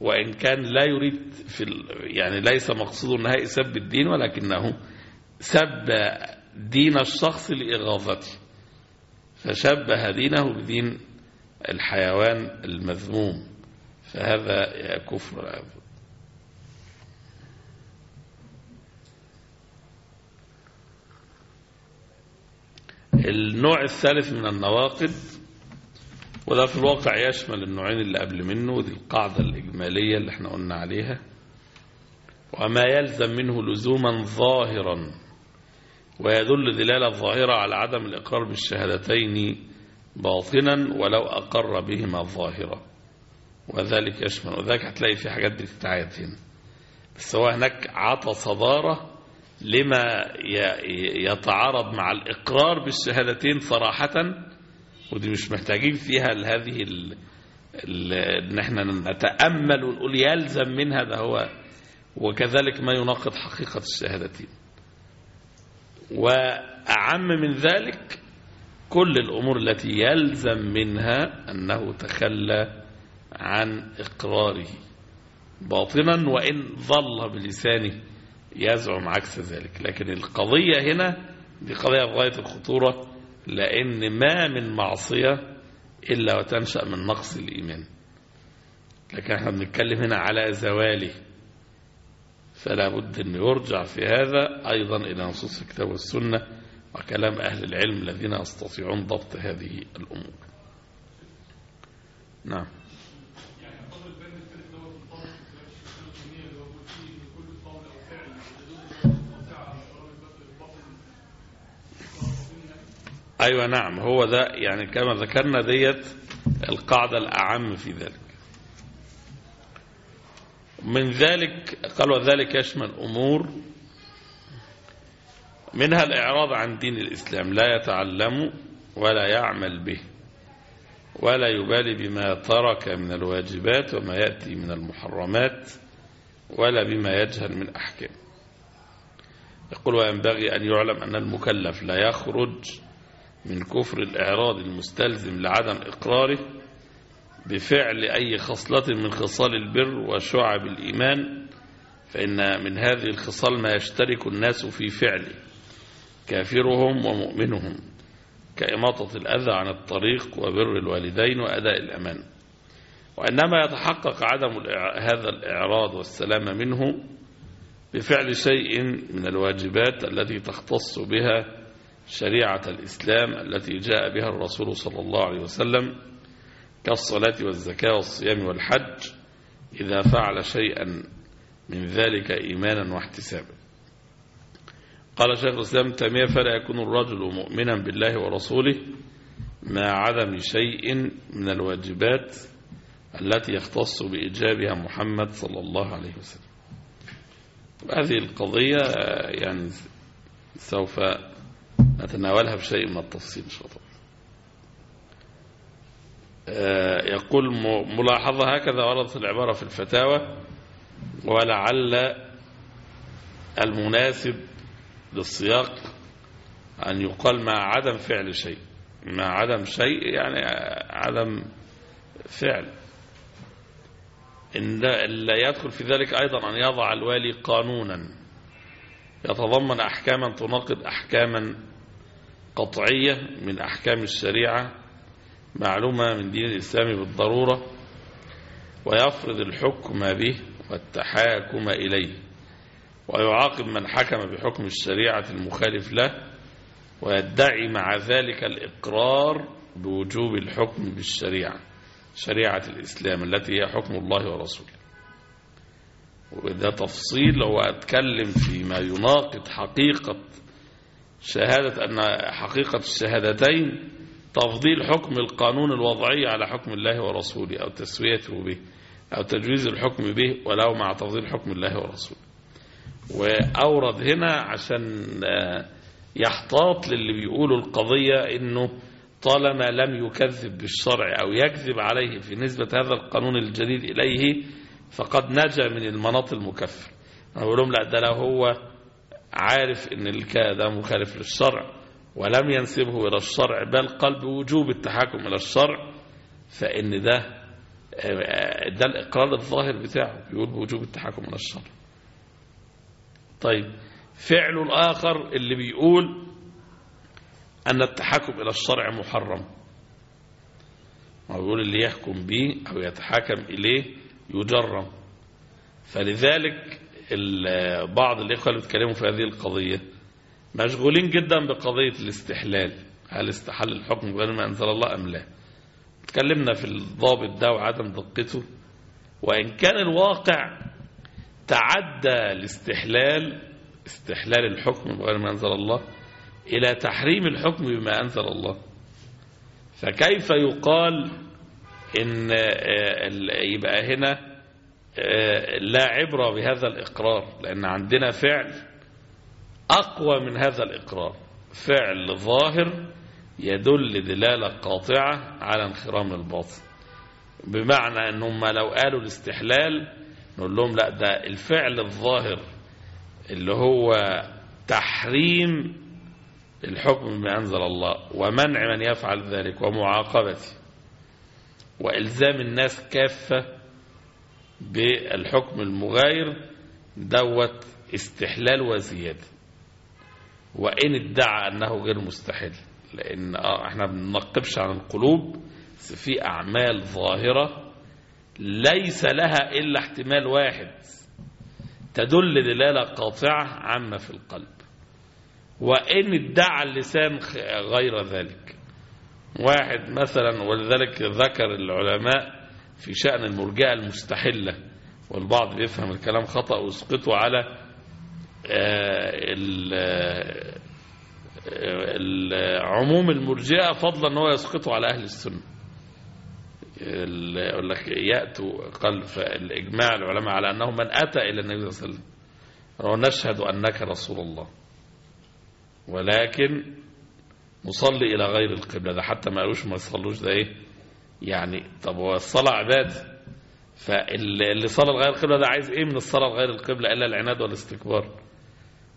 وإن كان لا يريد في يعني ليس مقصود نهائي سب الدين ولكنه سب دين الشخص لإغاظته فشبه دينه بدين الحيوان المذموم فهذا كفر. أيضا النوع الثالث من النواقد وده في الواقع يشمل النوعين اللي قبل منه ودي القاعدة الإجمالية اللي إحنا قلنا عليها. وما يلزم منه لزوما ظاهرا ويدل دلالة ظاهرة على عدم الإقرار بالشهادتين باطنا ولو أقر بهما ظاهرا وذلك يشمل وذلك هتلاقي في حاجات دي بتتعاد هنا. بس هو هناك عطى صدارة لما يتعارض مع الإقرار بالشهادتين صراحة ودي مش محتاجين فيها هذه ال... ال... إن إحنا نتأمل ونقول يلزم منها ده هو وكذلك ما يناقض حقيقة الشهادتين. وأعم من ذلك كل الأمور التي يلزم منها أنه تخلى عن إقراره باطنا وإن ظل بلسانه يزعم عكس ذلك. لكن القضية هنا دي قضية في غاية الخطورة. لأن ما من معصية إلا وتنشأ من نقص الإيمان. لكن إحنا بنتكلم هنا على زواله فلا بد أن يرجع في هذا أيضا إلى نصوص الكتاب والسنة وكلام أهل العلم الذين يستطيعون ضبط هذه الأمور. نعم. أيوة نعم. هو ده يعني كما ذكرنا ديت القاعدة الأعم في ذلك. من ذلك قال وذلك يشمل أمور منها الإعراض عن دين الإسلام. لا يتعلم ولا يعمل به ولا يبالي بما ترك من الواجبات وما يأتي من المحرمات ولا بما يجهل من أحكام. يقول وينبغي أن يعلم أن المكلف لا يخرج من كفر الإعراض المستلزم لعدم إقراره بفعل أي خصلة من خصال البر وشعب الإيمان فإن من هذه الخصال ما يشترك الناس في فعله كافرهم ومؤمنهم كإماطة الأذى عن الطريق وبر الوالدين وأداء الأمان. وإنما يتحقق عدم هذا الإعراض والسلام منه بفعل شيء من الواجبات التي تختص بها شريعة الإسلام التي جاء بها الرسول صلى الله عليه وسلم كالصلاة والزكاة والصيام والحج إذا فعل شيئا من ذلك إيمانا واحتسابا. قال شيخ الإسلام تيمية فلا يكون الرجل مؤمنا بالله ورسوله مع عدم شيء من الواجبات التي يختص بإجابها محمد صلى الله عليه وسلم. هذه القضية يعني سوف نتناولها بشيء من التفصيل إن شاء الله. يقول ملاحظة هكذا وردت العبارة في الفتاوى ولعل المناسب للسياق أن يقال مع عدم فعل شيء. مع عدم شيء يعني عدم فعل. إن لا يدخل في ذلك أيضا أن يضع الوالي قانونا. يتضمن أحكاما تناقض أحكاما قطعية من أحكام الشريعة معلومة من دين الإسلام بالضرورة ويفرض الحكم به والتحاكم إليه ويعاقب من حكم بحكم الشريعة المخالف له ويدعي مع ذلك الإقرار بوجوب الحكم بالشريعة شريعة الإسلام التي هي حكم الله ورسوله. وده تفصيل هو أتكلم فيما يناقض حقيقة شهادة أن حقيقة الشهادتين تفضيل حكم القانون الوضعي على حكم الله ورسوله أو تسويته به أو تجويز الحكم به ولو مع تفضيل حكم الله ورسوله. وأورد هنا عشان يحتاط للي بيقولوا القضية إنه طالما لم يكذب بالشرع أو يكذب عليه في نسبة هذا القانون الجديد إليه فقد نجا من المناط المكفر. أنا بقول لهم لا ده لو هو عارف إن الكا ده مخالف للشرع ولم ينسبه إلى الشرع بل قال بوجوب التحاكم إلى الشرع فإن ده ده الإقرار الظاهر بتاعه بيقول بوجوب التحاكم إلى الشرع. طيب فعله الآخر اللي بيقول أن التحاكم إلى الشرع محرم. هو بيقول اللي يحكم به أو يتحاكم إليه يجرم. فلذلك بعض الإخوة اللي بيتكلموا في هذه القضية مشغولين جدا بقضية الاستحلال. هل استحل الحكم بغير ما أنزل الله أم لا؟ تكلمنا في الضابط ده وعدم دقته. وإن كان الواقع تعدى الاستحلال استحلال الحكم بغير ما أنزل الله إلى تحريم الحكم بما أنزل الله. فكيف يقال إن يبقى هنا لا عبرة بهذا الإقرار لأن عندنا فعل أقوى من هذا الإقرار. فعل ظاهر يدل دلالة قاطعة على انخرام الباطن. بمعنى أنهم لو قالوا الاستحلال نقول لهم لا ده الفعل الظاهر اللي هو تحريم الحكم بما أنزل الله ومنع من يفعل ذلك ومعاقبته وإلزام الناس كافة بالحكم المغاير دوت استحلال وزيادة. وإن ادعى أنه غير مستحيل لأن آه إحنا بننقبش عن القلوب في أعمال ظاهرة ليس لها إلا احتمال واحد تدل دلالة قاطعة عامة في القلب. وإن ادعى اللسان غير ذلك. واحد مثلا ولذلك ذكر العلماء في شأن المرجئة المستحلة والبعض بيفهم الكلام خطأ ويسقطه على آه، آه، عموم المرجئة فضلا إن هو يسقطه على أهل السنة. ال- يقول لك يأتوا قال الإجماع العلماء على أنه من أتى إلى النبي صلى الله عليه وسلم ونشهد أنك رسول الله. ولكن نصلي إلى غير القبلة ده حتى ما قالوش ما يصلوش ده إيه؟ يعني طب هو الصلاة عبادة فاللي صلى لغير القبلة ده عايز إيه من الصلاة لغير القبلة إلا العناد والاستكبار؟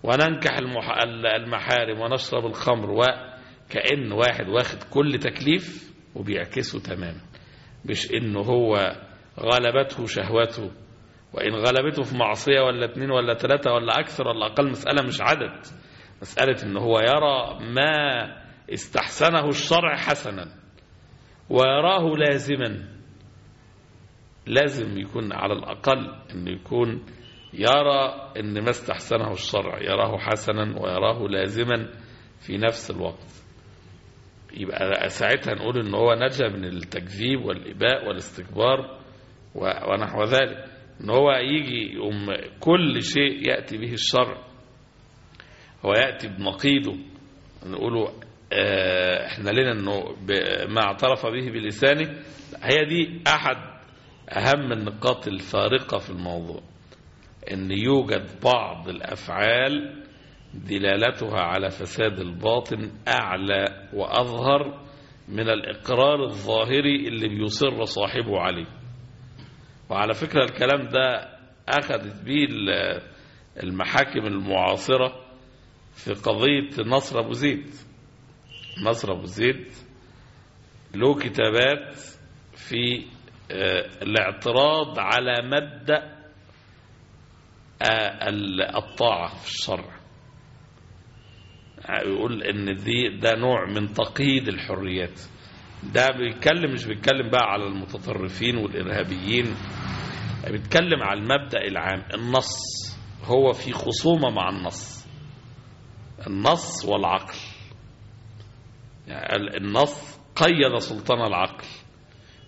وننكح المح... المحارم ونشرب الخمر وكأن واحد واخد كل تكليف وبيعكسه تماما. مش إنه هو غلبته شهوته وإن غلبته في معصية ولا اتنين ولا تلاتة ولا أكثر ولا أقل مسألة مش عدد. مسألة إن هو يرى ما استحسنه الشرع حسنا. ويراه لازما. لازم يكون على الأقل أن يكون يرى أن ما استحسنه الشرع يراه حسنا ويراه لازما في نفس الوقت. يبقى ساعتها نقول إن هو نجا من التكذيب والإباء والاستكبار ونحو ذلك. إن هو يجي يقوم كل شيء يأتي به الشرع. هو يأتي بنقيضه نقوله إحنا لنا انه ما اعترف به بلسانه. هي دي احد اهم النقاط الفارقة في الموضوع ان يوجد بعض الافعال دلالتها على فساد الباطن اعلى واظهر من الاقرار الظاهري اللي بيصر صاحبه عليه. وعلى فكرة الكلام ده اخذت به ال- المحاكم المعاصرة في قضية نصر ابو زيد. نصر أبو زيد له كتابات في آه، الاعتراض على مبدأ آه، ال- الطاعة في الشرع. يقول إن دي ده نوع من تقييد الحريات. ده بيتكلم مش بيتكلم بقى على المتطرفين والإرهابيين. بيتكلم على المبدأ العام. النص هو في خصومة مع النص. النص والعقل. النص قيد سلطان العقل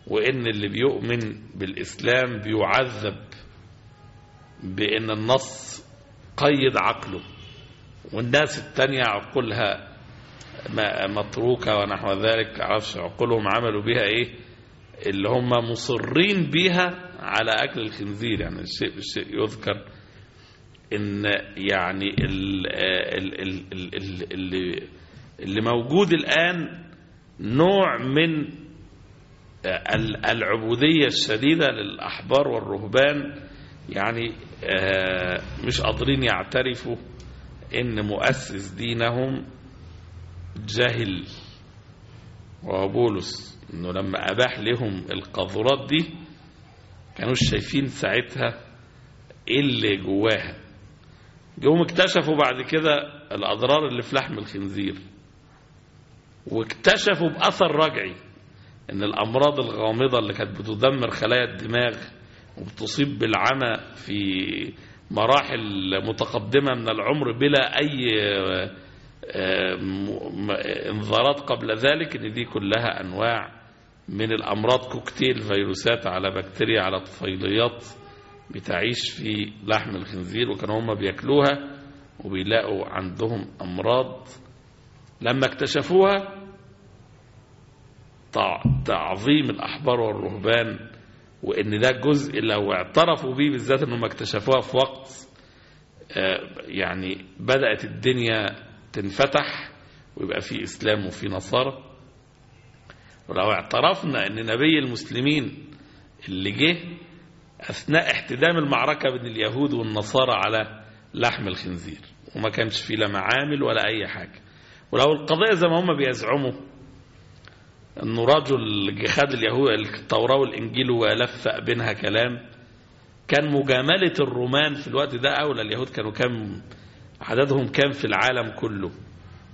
وإن اللي بيؤمن بالإسلام بيعذب بأن النص قيد عقله. والناس التانية عقولها متروكة ونحو ذلك عرفش عقولهم عملوا بها إيه؟ اللي هم مصرين بها على أكل الخنزير. يعني الشيء بالشيء يذكر إن يعني ال ال ال ال ال اللي, اللي موجود الآن نوع من ال- العبودية الشديدة للأحبار والرهبان. يعني آه، مش قادرين يعترفوا إن مؤسس دينهم جهل وهو بولس إنه لما أباح لهم القاذورات دي كانوش شايفين ساعتها إيه اللي جواها. جم اكتشفوا بعد كده الأضرار اللي في لحم الخنزير. واكتشفوا بأثر رجعي إن الأمراض الغامضة اللي كانت بتدمر خلايا الدماغ وبتصيب بالعمى في مراحل متقدمة من العمر بلا أي آه، انذارات قبل ذلك إن دي كلها أنواع من الأمراض كوكتيل فيروسات على بكتيريا على طفيليات بتعيش في لحم الخنزير وكانوا هم بياكلوها وبيلاقوا عندهم أمراض لما اكتشفوها تعظيم الأحبار والرهبان وإن ده جزء لو اعترفوا بيه بالذات إنهم اكتشفوها في وقت آه، يعني بدأت الدنيا تنفتح ويبقى في إسلام وفي نصارى. ولو اعترفنا أن نبي المسلمين اللي جه أثناء احتدام المعركة بين اليهود والنصارى على لحم الخنزير وما كانش فيه لا معامل ولا أي حاجة. ولو القضية زي ما هم بيزعموا أنه رجل خد اليهود التوراة والإنجيل ولفق بينها كلام. كان مجاملة الرومان في الوقت ده أولى. اليهود كانوا كام عددهم كام في العالم كله.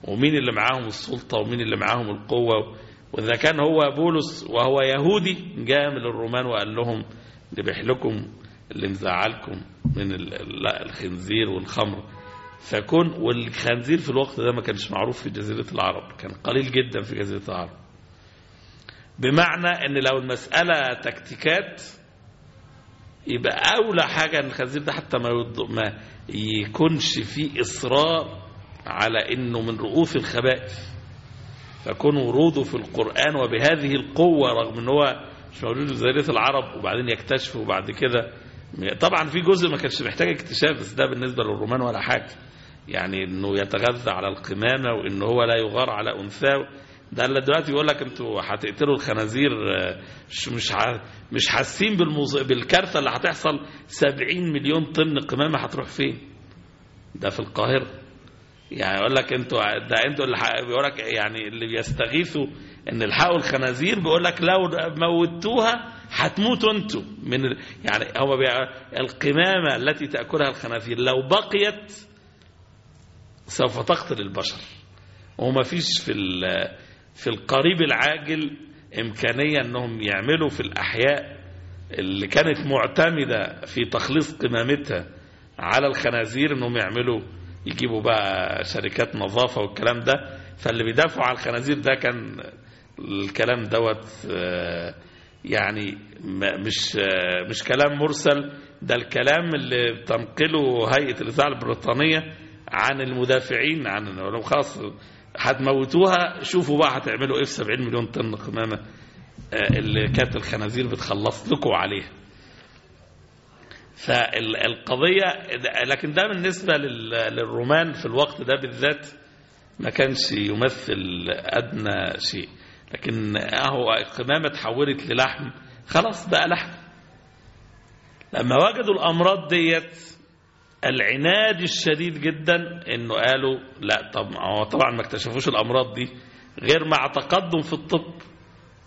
ومين اللي معاهم السلطة؟ ومين اللي معاهم القوة؟ وإذا كان هو بولس وهو يهودي جامل الرومان وقال لهم ذبح لكم اللي مزعلكم من ال- ال- الخنزير والخمر. فكون والخنزير في الوقت ده ما كانش معروف في جزيرة العرب. كان قليل جدا في جزيرة العرب. بمعنى إن لو المسألة تكتيكات يبقى أولى حاجة إن الخنزير ده حتى ما, ما يكونش فيه إصرار على إنه من رؤوس الخبائث. فكون وروده في القرآن وبهذه القوة رغم إن هو مش موجود في جزيرة العرب وبعدين يكتشفوا بعد كده طبعا في جزء ما كانش محتاج اكتشاف بس ده بالنسبة للرومان ولا حاجة. يعني إنه يتغذى على القمامة وإن هو لا يغار على أنثاه. ده اللي دلوقتي يقول لك أنتوا هتقتلوا الخنازير آه، مش مش حاسين بالموز... بالكارثة اللي هتحصل 70 مليون طن قمامة هتروح فين؟ ده في القاهرة يعني يقول لك أنتوا ده أنتوا اللي بيقول لك يعني اللي بيستغيثوا ان الحقوا الخنازير بيقول لك لو موتوها هتموتوا أنتوا من يعني هو. القمامة التي تأكلها الخنازير لو بقيت سوف تقتل البشر وما فيش في ال- في القريب العاجل إمكانية أنهم يعملوا في الأحياء اللي كانت معتمدة في تخليص قمامتها على الخنازير أنهم يعملوا يجيبوا بقى شركات نظافة والكلام ده. فاللي بيدافعوا على الخنازير ده كان الكلام دوت آه، يعني مش آه، مش كلام مرسل ده الكلام اللي بتنقله هيئة الإذاعة البريطانية عن المدافعين عن خلاص هتموتوها. شوفوا بقى هتعملوا إيه في 70 مليون طن قمامة آه، اللي كانت الخنازير بتخلص لكم عليها. فالقضية لكن ده بالنسبة لل- للرومان في الوقت ده بالذات ما كانش يمثل أدنى شيء. لكن أهو القمامة تحولت للحم. خلاص بقى لحم. لما وجدوا الأمراض ديت العناد الشديد جدا إنه قالوا لا طب هو طبعا ما اكتشفوش الأمراض دي غير مع تقدم في الطب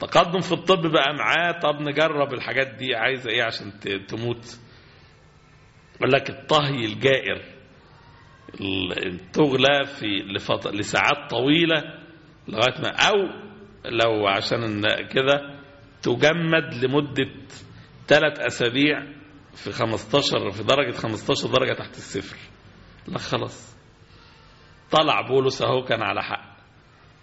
تقدم في الطب بقى معاه طب نجرب الحاجات دي عايزه إيه عشان تموت يقول لك الطهي الجائر ال- تغلى في. لساعات طويلة لغاية ما أو لو عشان كده تجمد لمدة ثلاث أسابيع في 15 في درجة 15 درجة تحت الصفر. لا خلاص. طلع بولس أهو كان على حق.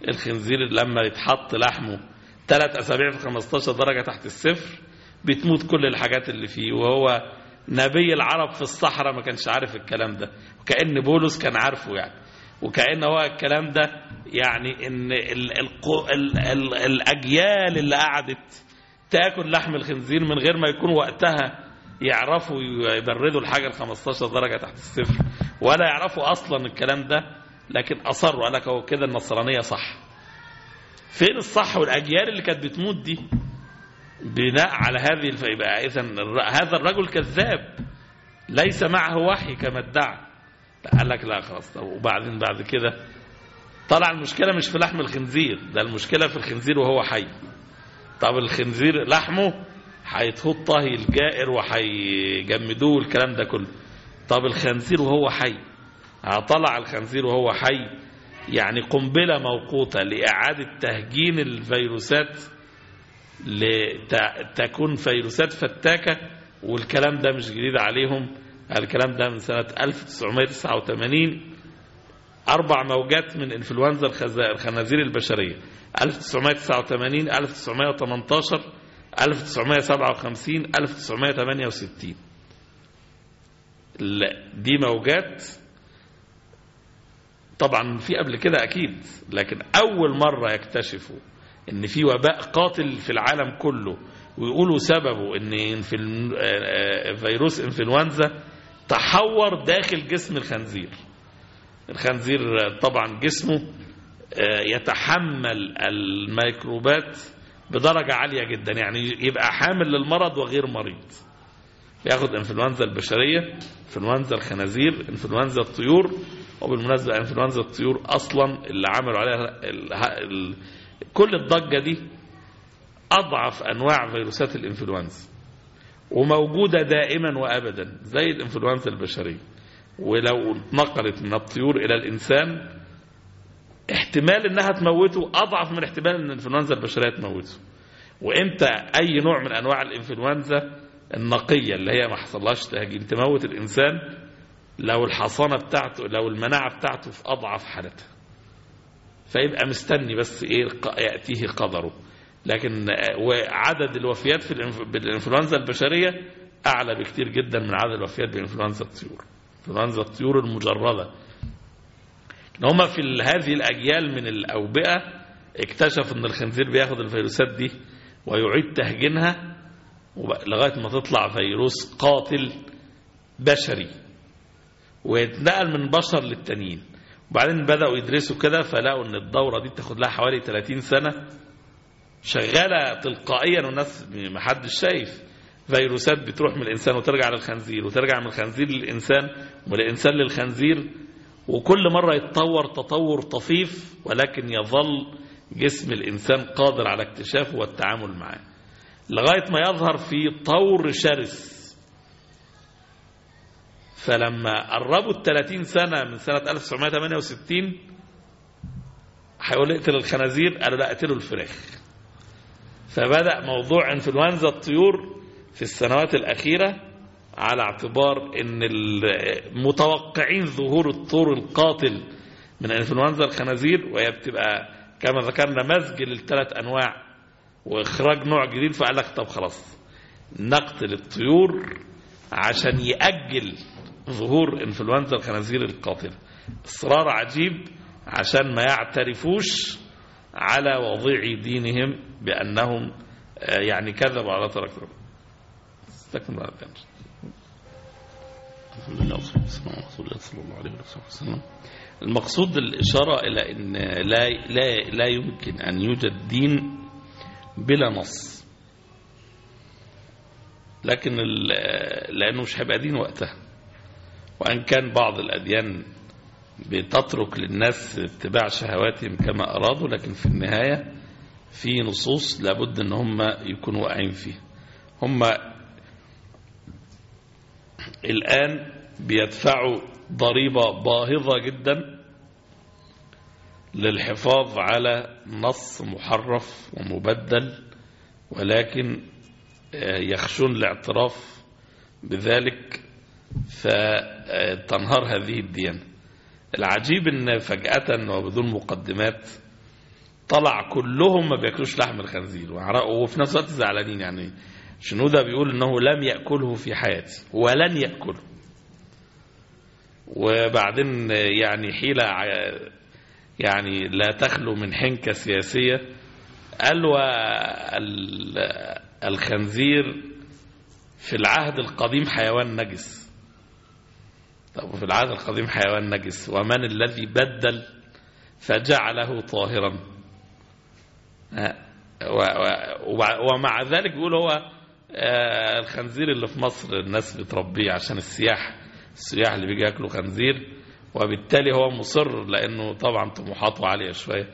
الخنزير لما يتحط لحمه ثلاث أسابيع في 15 درجة تحت الصفر بتموت كل الحاجات اللي فيه. وهو نبي العرب في الصحراء ما كانش عارف الكلام ده. وكأن بولس كان عارفه يعني. وكأن هو الكلام ده يعني إن ال ال ال ال الأجيال اللي قعدت تاكل لحم الخنزير من غير ما يكون وقتها يعرفوا يبردوا الحاجة ل 15 درجة تحت الصفر ولا يعرفوا أصلا الكلام ده لكن أصروا قال لك هو كده النصرانية صح. فين الصح والأجيال اللي كانت بتموت دي؟ بناء على هذه الف... يبقى إذا هذا الرجل كذاب ليس معه وحي كما ادعى. قال لك لا خلاص. وبعدين بعد كده؟ طلع المشكلة مش في لحم الخنزير ده المشكلة في الخنزير وهو حي. طب الخنزير لحمه هيتهوط طهي الجائر وهيجمدوه والكلام ده كله. طب الخنزير وهو حي. طلع الخنزير وهو حي. يعني قنبلة موقوتة لإعادة تهجين الفيروسات لتكون فيروسات فتاكة والكلام ده مش جديد عليهم. الكلام ده من سنة 1989 أربع موجات من إنفلونزا الخنازير البشرية. 1989 1918 1957 1968 ال- دي موجات. طبعا في قبل كده أكيد لكن أول مرة يكتشفوا إن في وباء قاتل في العالم كله ويقولوا سببه آه، فيروس إنفلونزا تحور داخل جسم الخنزير. الخنزير طبعا جسمه آه، يتحمل الميكروبات بدرجة عالية جدا. يعني يبقى حامل للمرض وغير مريض. ياخد إنفلونزا البشرية إنفلونزا الخنازير إنفلونزا الطيور. وبالمناسبة إنفلونزا الطيور أصلا اللي عملوا عليها ال ال كل الضجة دي أضعف أنواع فيروسات الإنفلونزا. وموجودة دائما وابدا زي الإنفلونزا البشرية. ولو اتنقلت من الطيور إلى الإنسان احتمال إنها تموته أضعف من احتمال إن الإنفلونزا البشرية تموته. وإمتى أي نوع من أنواع الإنفلونزا النقية اللي هي ما حصلهاش تهجين تموت الإنسان لو الحصانة بتاعته لو المناعة بتاعته في أضعف حالتها. فيبقى مستني بس ق- يأتيه قدره. لكن وعدد الوفيات في بالإنفلونزا البشرية أعلى بكتير جدا من عدد الوفيات بإنفلونزا الطيور. إنفلونزا الطيور المجردة. إن هما في هذه الأجيال من الأوبئة اكتشفوا إن الخنزير بياخد الفيروسات دي ويعيد تهجينها لغاية ما تطلع فيروس قاتل بشري. ويتنقل من بشر للتانيين. وبعدين بدأوا يدرسوا كده فلقوا إن الدورة دي بتاخد لها حوالي 30 سنة شغالة تلقائيا والناس ما حدش شايف فيروسات بتروح من الإنسان وترجع للخنزير وترجع من الخنزير للإنسان ومن الانسان للخنزير. وكل مرة يتطور تطور طفيف ولكن يظل جسم الإنسان قادر على اكتشافه والتعامل معه لغاية ما يظهر في طور شرس. فلما قربوا ال 30 سنة من سنة 1968 هيقول اقتل الخنازير قالوا لا اقتلوا الفراخ. فبدأ موضوع إنفلونزا الطيور في السنوات الأخيرة على اعتبار إن المتوقعين ظهور الطور القاتل من انفلونزا الخنازير وهي بتبقى كما ذكرنا مزج للثلاث أنواع وإخراج نوع جديد فقال لك طب خلاص نقتل الطيور عشان يأجل ظهور إنفلونزا الخنازير القاتلة إصرار عجيب عشان ما يعترفوش على وضيع دينهم بأنهم آه، يعني كذبوا على ترك استكمل ذلك المقصود الإشارة إلى أن لا, لا, لا يمكن أن يوجد دين بلا نص. لكن لأنه مش هيبقى دين وقتها. وأن كان بعض الأديان بتترك للناس اتباع شهواتهم كما أرادوا لكن في النهاية في نصوص لابد أن هم يكونوا واقعين فيها. هم الآن بيدفعوا ضريبة باهظة جدا للحفاظ على نص محرف ومبدل ولكن آه، يخشون الاعتراف بذلك فتنهار هذه الديانة. العجيب إن فجأة وبدون مقدمات طلع كلهم ما بياكلوش لحم الخنزير وفي نفس الوقت زعلانين يعني. شنودة بيقول إنه لم يأكله في حياتي ولن يأكله. وبعدين يعني حيلة يعني لا تخلو من حنكة سياسية. قال الخنزير في العهد القديم حيوان نجس. طب وفي العهد القديم حيوان نجس. ومن الذي بدل فجعله طاهرا. ومع ذلك بيقول هو الخنزير اللي في مصر الناس بتربيه عشان السياح السياح اللي بيجي ياكلوا خنزير وبالتالي هو مصر لأنه طبعا طموحاته عالية شوية.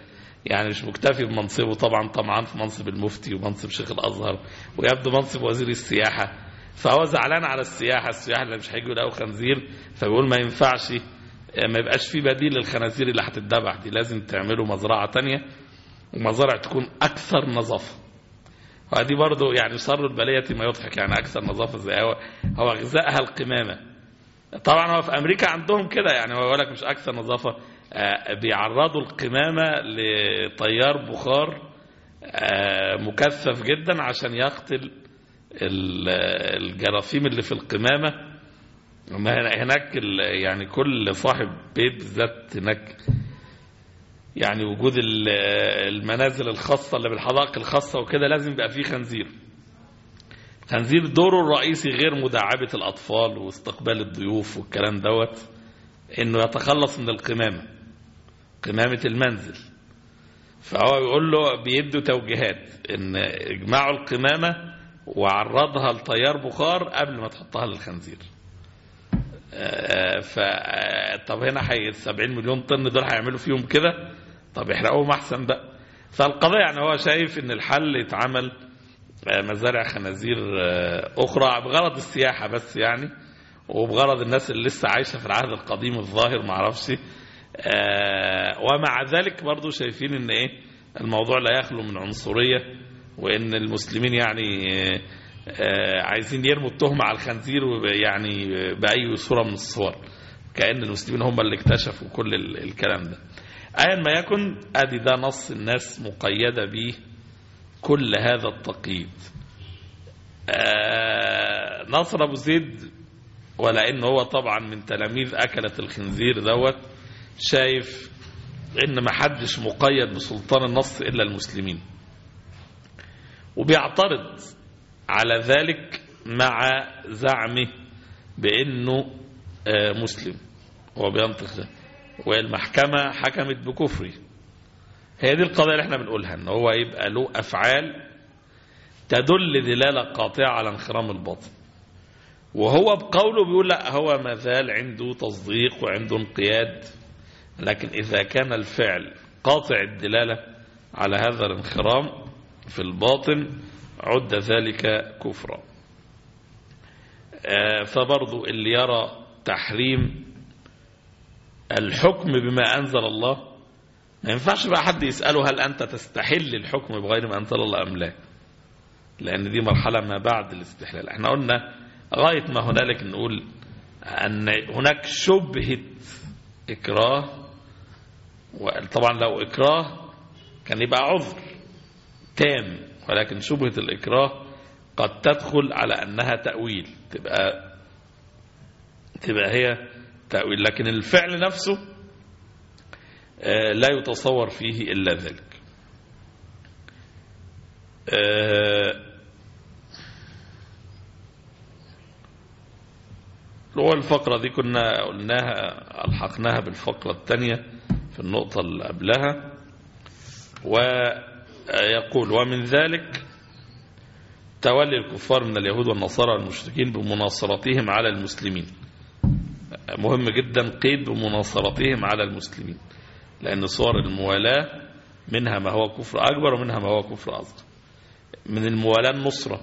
يعني مش مكتفي بمنصبه طبعا طمعان في منصب المفتي ومنصب شيخ الأزهر ويبدو منصب وزير السياحة. فهو زعلان على السياحه السياح اللي مش هيجوا يلاقوا خنزير فبيقول ما ينفعش آه، ما يبقاش في بديل للخنازير اللي هتتذبح دي. لازم تعملوا مزرعة تانية ومزارع تكون أكثر نظافة. وهذه برضو يعني صار البلية ما يضحك يعني أكثر نظافة زي هو, هو غذائها القمامة. طبعا هو في أمريكا عندهم كده يعني هو يقول لك مش أكثر نظافة بيعرضوا القمامة لطيار بخار آه، مكثف جدا عشان يقتل ال- الجراثيم اللي في القمامة. هناك يعني كل صاحب بيت بالذات هناك يعني وجود ال- المنازل الخاصة اللي بالحدائق الخاصة وكده لازم يبقى فيه خنزير. خنزير دوره الرئيسي غير مداعبة الأطفال واستقبال الضيوف والكلام دوت إنه يتخلص من القمامة قمامة المنزل. فهو بيقول له بيدوا توجيهات إن اجمعوا القمامة وعرضها لتيار بخار قبل ما تحطها للخنزير. آه، آه، طب هنا حي 70 مليون طن دول هيعملوا فيهم كده؟ طب يحرقوهم احسن بقى. فالقضيه يعني هو شايف إن الحل يتعمل آه، مزارع خنازير آه، أخرى بغرض السياحة بس يعني وبغرض الناس اللي لسه عايشة في العهد القديم الظاهر ما أعرفش. آه، ومع ذلك برضو شايفين إن إيه الموضوع لا يخلو من عنصرية وإن المسلمين يعني عايزين يرموا التهمة على الخنزير يعني بأي صورة من الصور. كأن المسلمين هم اللي اكتشفوا كل ال- الكلام ده. أيا ما يكن أدي ده نص الناس مقيدة به كل هذا التقييد. آه، نصر أبو زيد ولأنه هو طبعا من تلاميذ أكلة الخنزير دوت شايف إن ما حدش مقيد بسلطان النص إلا المسلمين. وبيعترض على ذلك مع زعمه بأنه آه، مسلم. هو بينطق ده. والمحكمة حكمت بكفره. هي دي القضية اللي إحنا بنقولها إن هو يبقى له أفعال تدل دلالة قاطعة على انخرام الباطن. وهو بقوله بيقول لا هو ما زال عنده تصديق وعنده انقياد لكن إذا كان الفعل قاطع الدلالة على هذا الانخرام في الباطن عد ذلك كفرا. آه، فبرضو اللي يرى تحريم الحكم بما أنزل الله. ما ينفعش بقى حد يسأله هل أنت تستحل الحكم بغير ما أنزل الله أم لا. لأن دي مرحلة ما بعد الاستحلال. إحنا قلنا غاية ما هنالك نقول أن هناك شبهة إكراه وطبعا لو إكراه كان يبقى عذر تام ولكن شبهة الإكراه قد تدخل على أنها تأويل تبقى تبقى هي تأويل لكن الفعل نفسه آه، لا يتصور فيه إلا ذلك. آه، هو الفقرة دي كنا قلناها ألحقناها بالفقرة الثانية في النقطة اللي قبلها. ويقول ومن ذلك تولي الكفار من اليهود والنصارى والمشركين بمناصرتهم على المسلمين. مهم جدا قيد بمناصرتهم على المسلمين لأن صور الموالاة منها ما هو كفر أكبر ومنها ما هو كفر أصغر. من الموالاة النصرة.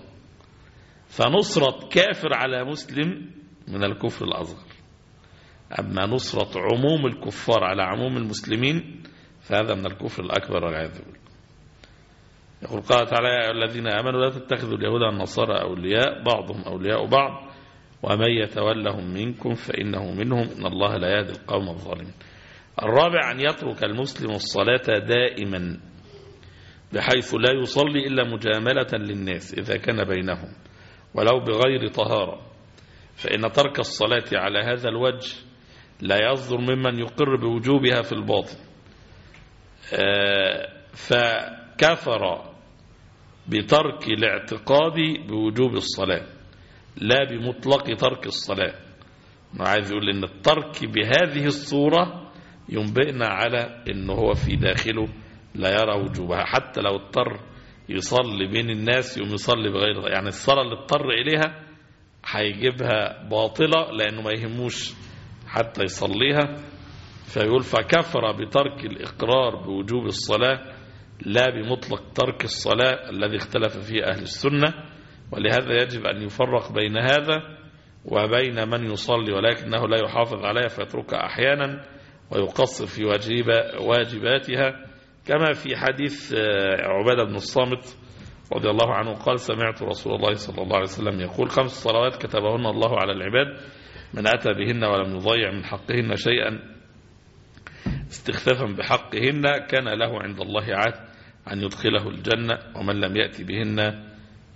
فنصرة كافر على مسلم من الكفر الأصغر. أما نصرة عموم الكفار على عموم المسلمين فهذا من الكفر الأكبر والعياذ بالله. يقول قال تعالى يا الذين آمنوا لا تتخذوا اليهود والنصارى أولياء بعضهم أولياء بعض. ومن يتولهم منكم فإنه منهم إن الله لا يهدي القوم الظالمين. الرابع أن يترك المسلم الصلاة دائما بحيث لا يصلي إلا مجاملة للناس إذا كان بينهم ولو بغير طهارة. فإن ترك الصلاة على هذا الوجه لا يصدر ممن يقر بوجوبها في الباطن. آه، فكفر بترك الاعتقاد بوجوب الصلاة. لا بمطلق ترك الصلاة. ما عايز يقول إن الترك بهذه الصورة ينبئنا على انه هو في داخله لا يرى وجوبها. حتى لو اضطر يصلي بين الناس يوم يصلي بغير يعني الصلاة اللي اضطر إليها هيجيبها باطلة لأنه ما يهموش حتى يصليها. فيقول فكفر بترك الإقرار بوجوب الصلاة لا بمطلق ترك الصلاة الذي اختلف فيه أهل السنة. ولهذا يجب أن يفرق بين هذا وبين من يصلي ولكنه لا يحافظ عليها فيتركها أحيانا ويقصر في واجب واجباتها كما في حديث آه، عبادة بن الصامت رضي الله عنه قال سمعت رسول الله صلى الله عليه وسلم يقول خمس صلوات كتبهن الله على العباد من أتى بهن ولم يضيع من حقهن شيئا استخفافا بحقهن كان له عند الله عهد أن يدخله الجنة ومن لم يأتي بهن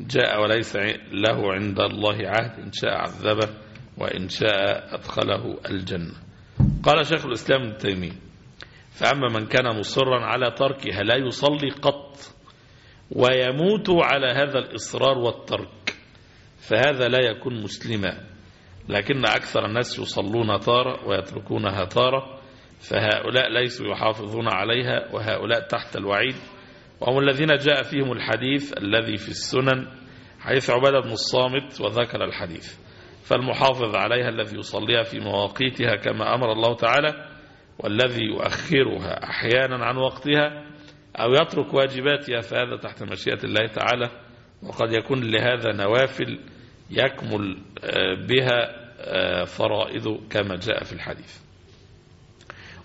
جاء وليس له عند الله عهد إن شاء عذبه وإن شاء أدخله الجنة. قال شيخ الإسلام ابن تيمية فأما من كان مصرا على تركها لا يصلي قط ويموت على هذا الإصرار والترك فهذا لا يكون مسلما. لكن أكثر الناس يصلون تارة ويتركونها تارة فهؤلاء ليسوا يحافظون عليها وهؤلاء تحت الوعيد. وهم الذين جاء فيهم الحديث الذي في السنن حيث عبادة بن الصامت وذكر الحديث. فالمحافظ عليها الذي يصليها في مواقيتها كما أمر الله تعالى والذي يؤخرها أحيانا عن وقتها أو يترك واجباتها فهذا تحت مشيئة الله تعالى وقد يكون لهذا نوافل يكمل آه، بها آه، فرائض كما جاء في الحديث.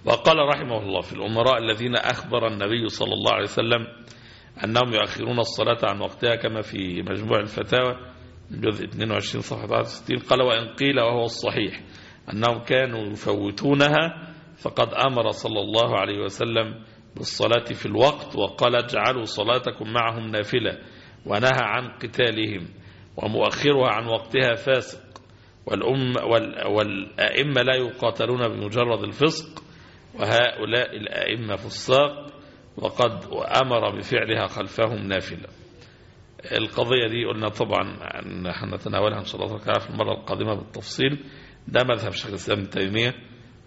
وقال رحمه الله في الأمراء الذين أخبر النبي صلى الله عليه وسلم أنهم يؤخرون الصلاة عن وقتها كما في مجموع الفتاوى جزء 22 صفحة 61 قال وإن قيل وهو الصحيح أنهم كانوا يفوتونها فقد أمر صلى الله عليه وسلم بالصلاة في الوقت وقال اجعلوا صلاتكم معهم نافلة ونهى عن قتالهم ومؤخرها عن وقتها فاسق. والأم وال والأئمة لا يقاتلون بمجرد الفسق وهؤلاء الأئمة فساق وقد أمر بفعلها خلفهم نافلة. القضية دي قلنا طبعا هنتناولها إن شاء الله في المرة القادمة بالتفصيل. ده مذهب شيخ الإسلام ابن تيمية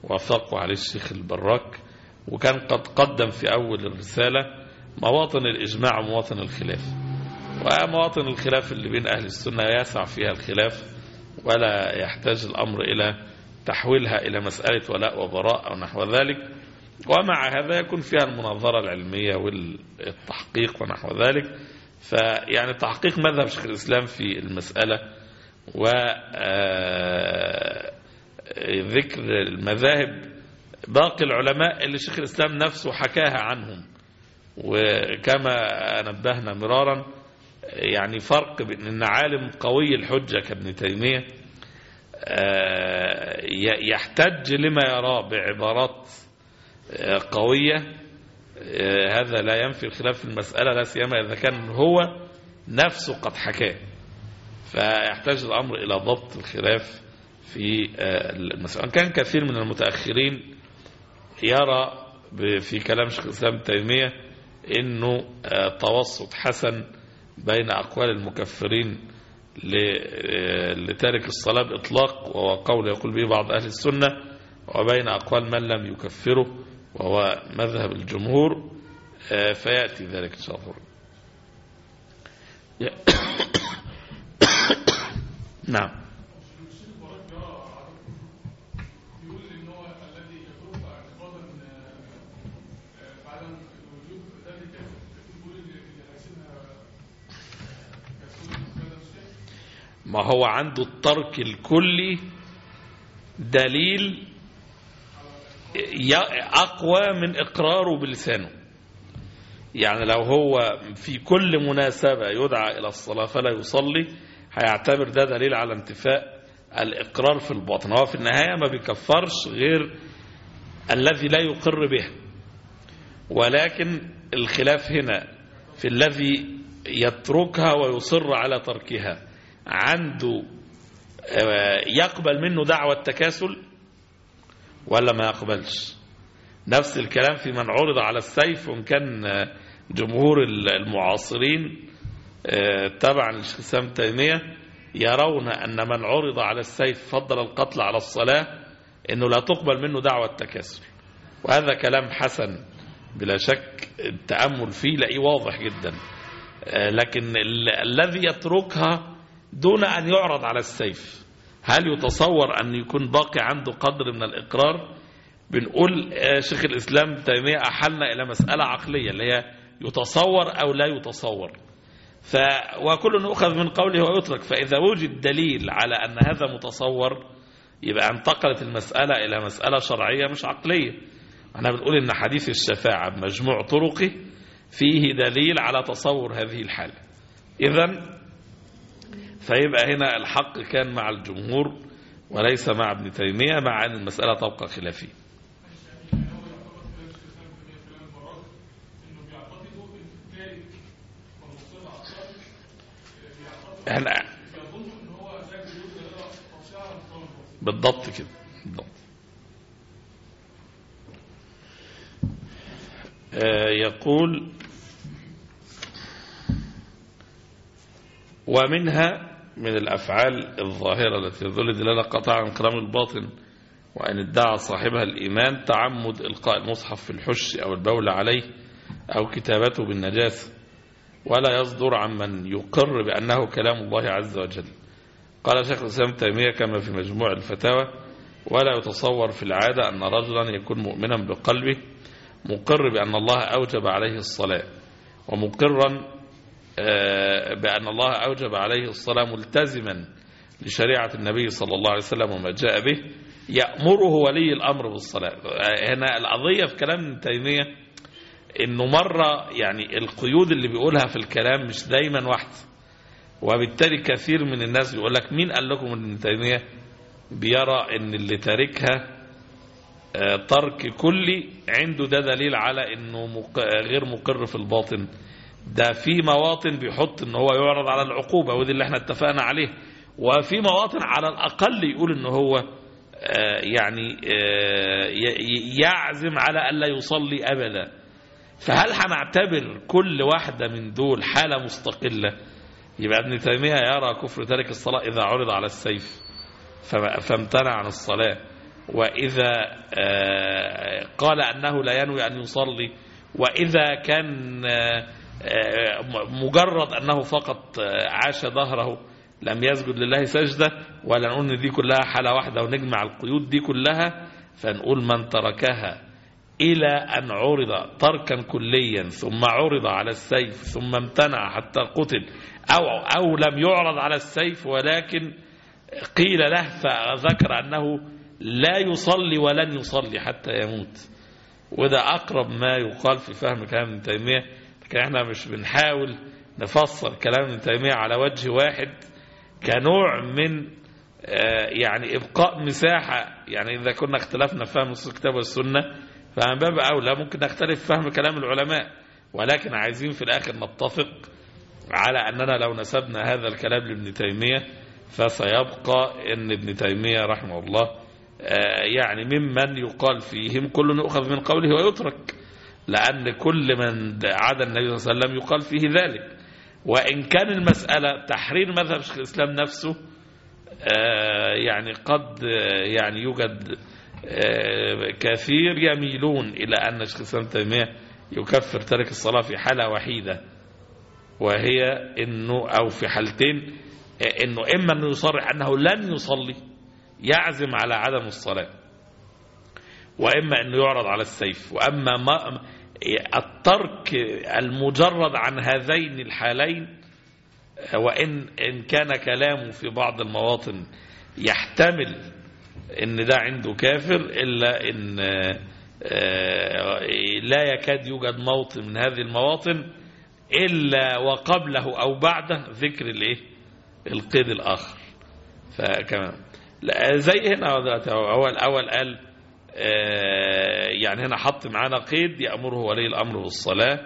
وافقوا عليه الشيخ البراك وكان قد قدم في أول الرسالة مواطن الإجماع ومواطن الخلاف. ومواطن الخلاف اللي بين أهل السنة يسع فيها الخلاف ولا يحتاج الأمر إلى تحويلها إلى مسألة ولاء وبراء أو نحو ذلك. ومع هذا يكون فيها المناظرة العلمية والتحقيق ونحو ذلك. فيعني تحقيق مذهب شيخ الإسلام في المسألة و ذكر المذاهب. باقي العلماء اللي شيخ الإسلام نفسه حكاها عنهم. وكما نبهنا مرارا يعني فرق بين إن عالم قوي الحجة كابن تيمية يحتج لما يراه بعبارات قوية هذا لا ينفي الخلاف في المسألة لا سيما إذا كان هو نفسه قد حكاه فيحتاج الأمر إلى ضبط الخلاف في المسألة. كان كثير من المتأخرين يرى في كلام شيخ الإسلام تيمية أنه توسط حسن بين أقوال المكفرين لتارك الصلاة بإطلاق وهو قول يقول به بعض أهل السنة وبين أقوال من لم يكفره وهو مذهب الجمهور فيأتي ذلك إن شاء الله. نعم. ما هو عنده الترك الكلي دليل أقوى من إقراره بلسانه. يعني لو هو في كل مناسبة يدعى إلى الصلاة فلا يصلي هيعتبر ده دليل على انتفاء الإقرار في الباطن. هو في النهاية ما بيكفرش غير الذي لا يقر به. ولكن الخلاف هنا في الذي يتركها ويصر على تركها. عنده يقبل منه دعوة التكاسل ولا ما يقبلش؟ نفس الكلام في من عرض على السيف وإن كان جمهور المعاصرين تبعا للشيخ الإسلام تيمية يرون أن من عرض على السيف فضل القتل على الصلاة أنه لا تقبل منه دعوة التكاسل. وهذا كلام حسن بلا شك التأمل فيه لقيه واضح جدا. لكن الذي يتركها دون أن يعرض على السيف. هل يتصور أن يكون باقي عنده قدر من الإقرار؟ بنقول شيخ الإسلام تيمية أحلنا إلى مسألة عقلية اللي هي يتصور أو لا يتصور. ف وكل يؤخذ من قوله ويترك. فإذا وجد دليل على أن هذا متصور يبقى انتقلت المسألة إلى مسألة شرعية مش عقلية. إحنا بنقول إن حديث الشفاعة بمجموع طرقه فيه دليل على تصور هذه الحالة. إذا فيبقى هنا الحق كان مع الجمهور وليس مع ابن تيمية مع أن المسألة تبقى خلافية. إحنا بالضبط كده بالضبط. آه يقول ومنها من الأفعال الظاهرة التي تدل دلالة قطع عن كلام الباطن وأن ادعى صاحبها الإيمان تعمد إلقاء المصحف في الحش أو البول عليه أو كتابته بالنجاسة ولا يصدر عمن يقر بأنه كلام الله عز وجل. قال شيخ الإسلام تيمية كما في مجموع الفتاوى ولا يتصور في العادة أن رجلا يكون مؤمنا بقلبه مقر بأن الله أوجب عليه الصلاة ومقرا بأن الله أوجب عليه الصلاة ملتزما لشريعة النبي صلى الله عليه وسلم وما جاء به يأمره ولي الأمر بالصلاة هنا القضية في كلام تيمية إنه مرة يعني القيود اللي بيقولها في الكلام مش دايما واحدة وبالتالي كثير من الناس بيقول لك مين قال لكم ان ابن تيمية بيرى إن اللي تاركها آه، ترك كلي عنده ده دليل على إنه. غير مقر في الباطن ده في مواطن بيحط إن هو يعرض على العقوبة ودي اللي إحنا اتفقنا عليه. وفي مواطن على الأقل يقول إن هو آه، يعني آه، يعزم على ألا يصلي أبدا. فهل هنعتبر كل واحدة من دول حالة مستقلة؟ يبقى ابن تيمية يرى كفر تارك الصلاة إذا عرض على السيف فامتنع عن الصلاة. وإذا آه، قال أنه لا ينوي أن يصلي. وإذا كان مجرد أنه فقط عاش ظهره لم يسجد لله سجدة ولا نقول إن دي كلها حالة واحدة ونجمع القيود دي كلها فنقول من تركها إلى أن عرض تركا كليا ثم عرض على السيف ثم امتنع حتى قتل أو, أو لم يعرض على السيف ولكن قيل له فذكر أنه لا يصلي ولن يصلي حتى يموت. وده أقرب ما يقال في فهم كلام ابن تيمية. إحنا مش بنحاول نفسر كلام ابن تيمية على وجه واحد كنوع من آه، يعني إبقاء مساحة. يعني إذا كنا اختلفنا فهم الكتاب والسنة فمن باب أولى ممكن نختلف فهم كلام العلماء. ولكن عايزين في الآخر نتفق على أننا لو نسبنا هذا الكلام لابن تيمية فسيبقى أن ابن تيمية رحمه الله آه، يعني ممن يقال فيهم كل يؤخذ من قوله ويترك. لأن كل من عدا النبي صلى الله عليه وسلم يقال فيه ذلك. وإن كان المسألة تحرير مذهب شيخ الإسلام نفسه آه، يعني قد آه، يعني يوجد آه، كثير يميلون إلى أن شيخ الإسلام تيمية يكفر ترك الصلاة في حالة وحيدة. وهي إنه أو في حالتين إنه إما انه يصرح أنه لن يصلي يعزم على عدم الصلاة. وإما أنه يعرض على السيف وأما ما الترك المجرد عن هذين الحالين وإن إن كان كلامه في بعض المواطن يحتمل إن ده عنده كافر إلا إن آه، لا يكاد يوجد موطن من هذه المواطن إلا وقبله أو بعده ذكر الإيه؟ القيد الآخر. فكمان زي هنا هو الأول قال يعني هنا حط معانا قيد يأمره ولي الأمر بالصلاة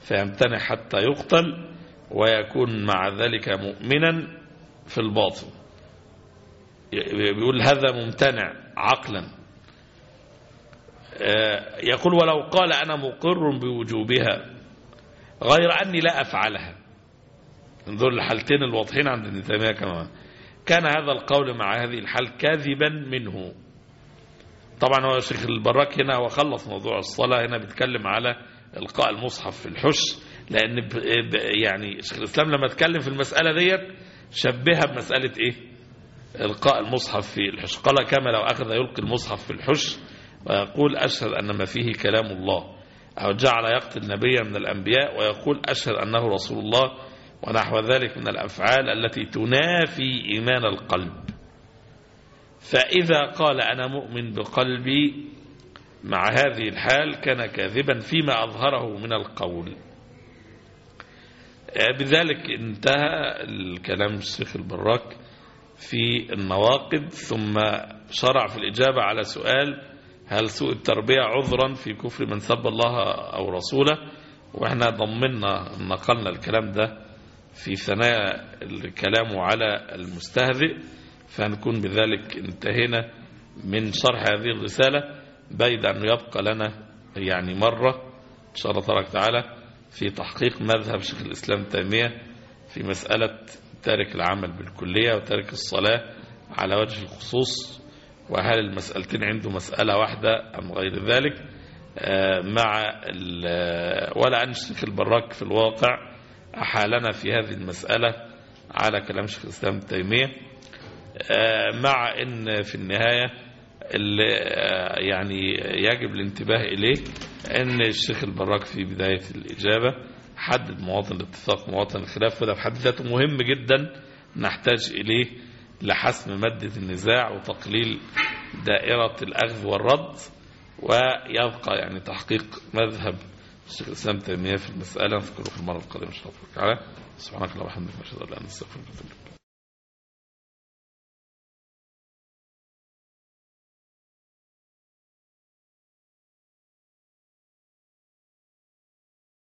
فيمتنع حتى يقتل ويكون مع ذلك مؤمنا في الباطن. بيقول هذا ممتنع عقلا. آه، يقول ولو قال أنا مقر بوجوبها غير أني لا أفعلها. دول الحالتين الواضحين عند ابن تيمية كمان. كان هذا القول مع هذه الحال كاذبا منه. طبعا هو الشيخ البراك هنا هو خلص موضوع الصلاة هنا بيتكلم على إلقاء المصحف في الحش لأن. يعني شيخ الإسلام لما اتكلم في المسألة ديت شبهها بمسألة إيه إلقاء المصحف في الحش قال كما لو أخذ يلقي المصحف في الحش ويقول أشهد أن ما فيه كلام الله أو جعل يقتل نبيا من الأنبياء ويقول أشهد أنه رسول الله ونحو ذلك من الأفعال التي تنافي إيمان القلب فإذا قال أنا مؤمن بقلبي مع هذه الحال كان كاذبا فيما أظهره من القول. بذلك انتهى الكلام الشيخ البراك في النواقد ثم شرع في الإجابة على سؤال هل سوء التربية عذرا في كفر من سب الله أو رسوله؟ وإحنا ضمنا نقلنا الكلام ده في ثناء الكلام على المستهزئ. فنكون بذلك انتهينا من شرح هذه الرسالة بيد أن يبقى لنا يعني مرة إن شاء الله تبارك وتعالى في تحقيق مذهب شيخ الإسلام تيمية في مسألة تارك العمل بالكلية وتارك الصلاة على وجه الخصوص وهل المسألتين عنده مسألة واحدة أم غير ذلك؟ آه، مع ال- ولا أن الشيخ البراك في الواقع أحالنا في هذه المسألة على كلام شيخ الإسلام تيمية. آه، مع أن في النهاية اللي آه، يعني يجب الانتباه إليه أن الشيخ البراك في بداية الإجابة حدد مواطن الاتفاق ومواطن الخلاف وده في حد ذاته مهم جدا نحتاج إليه لحسم مادة النزاع وتقليل دائرة الأخذ والرد ويبقى يعني تحقيق مذهب الشيخ الإسلام تيمية في المسألة. نذكره في المرة القادمة إن شاء الله. تعالى. سبحانك اللهم وبحمدك نشهد أن لا إله إلا أنت نستغفرك ونتوب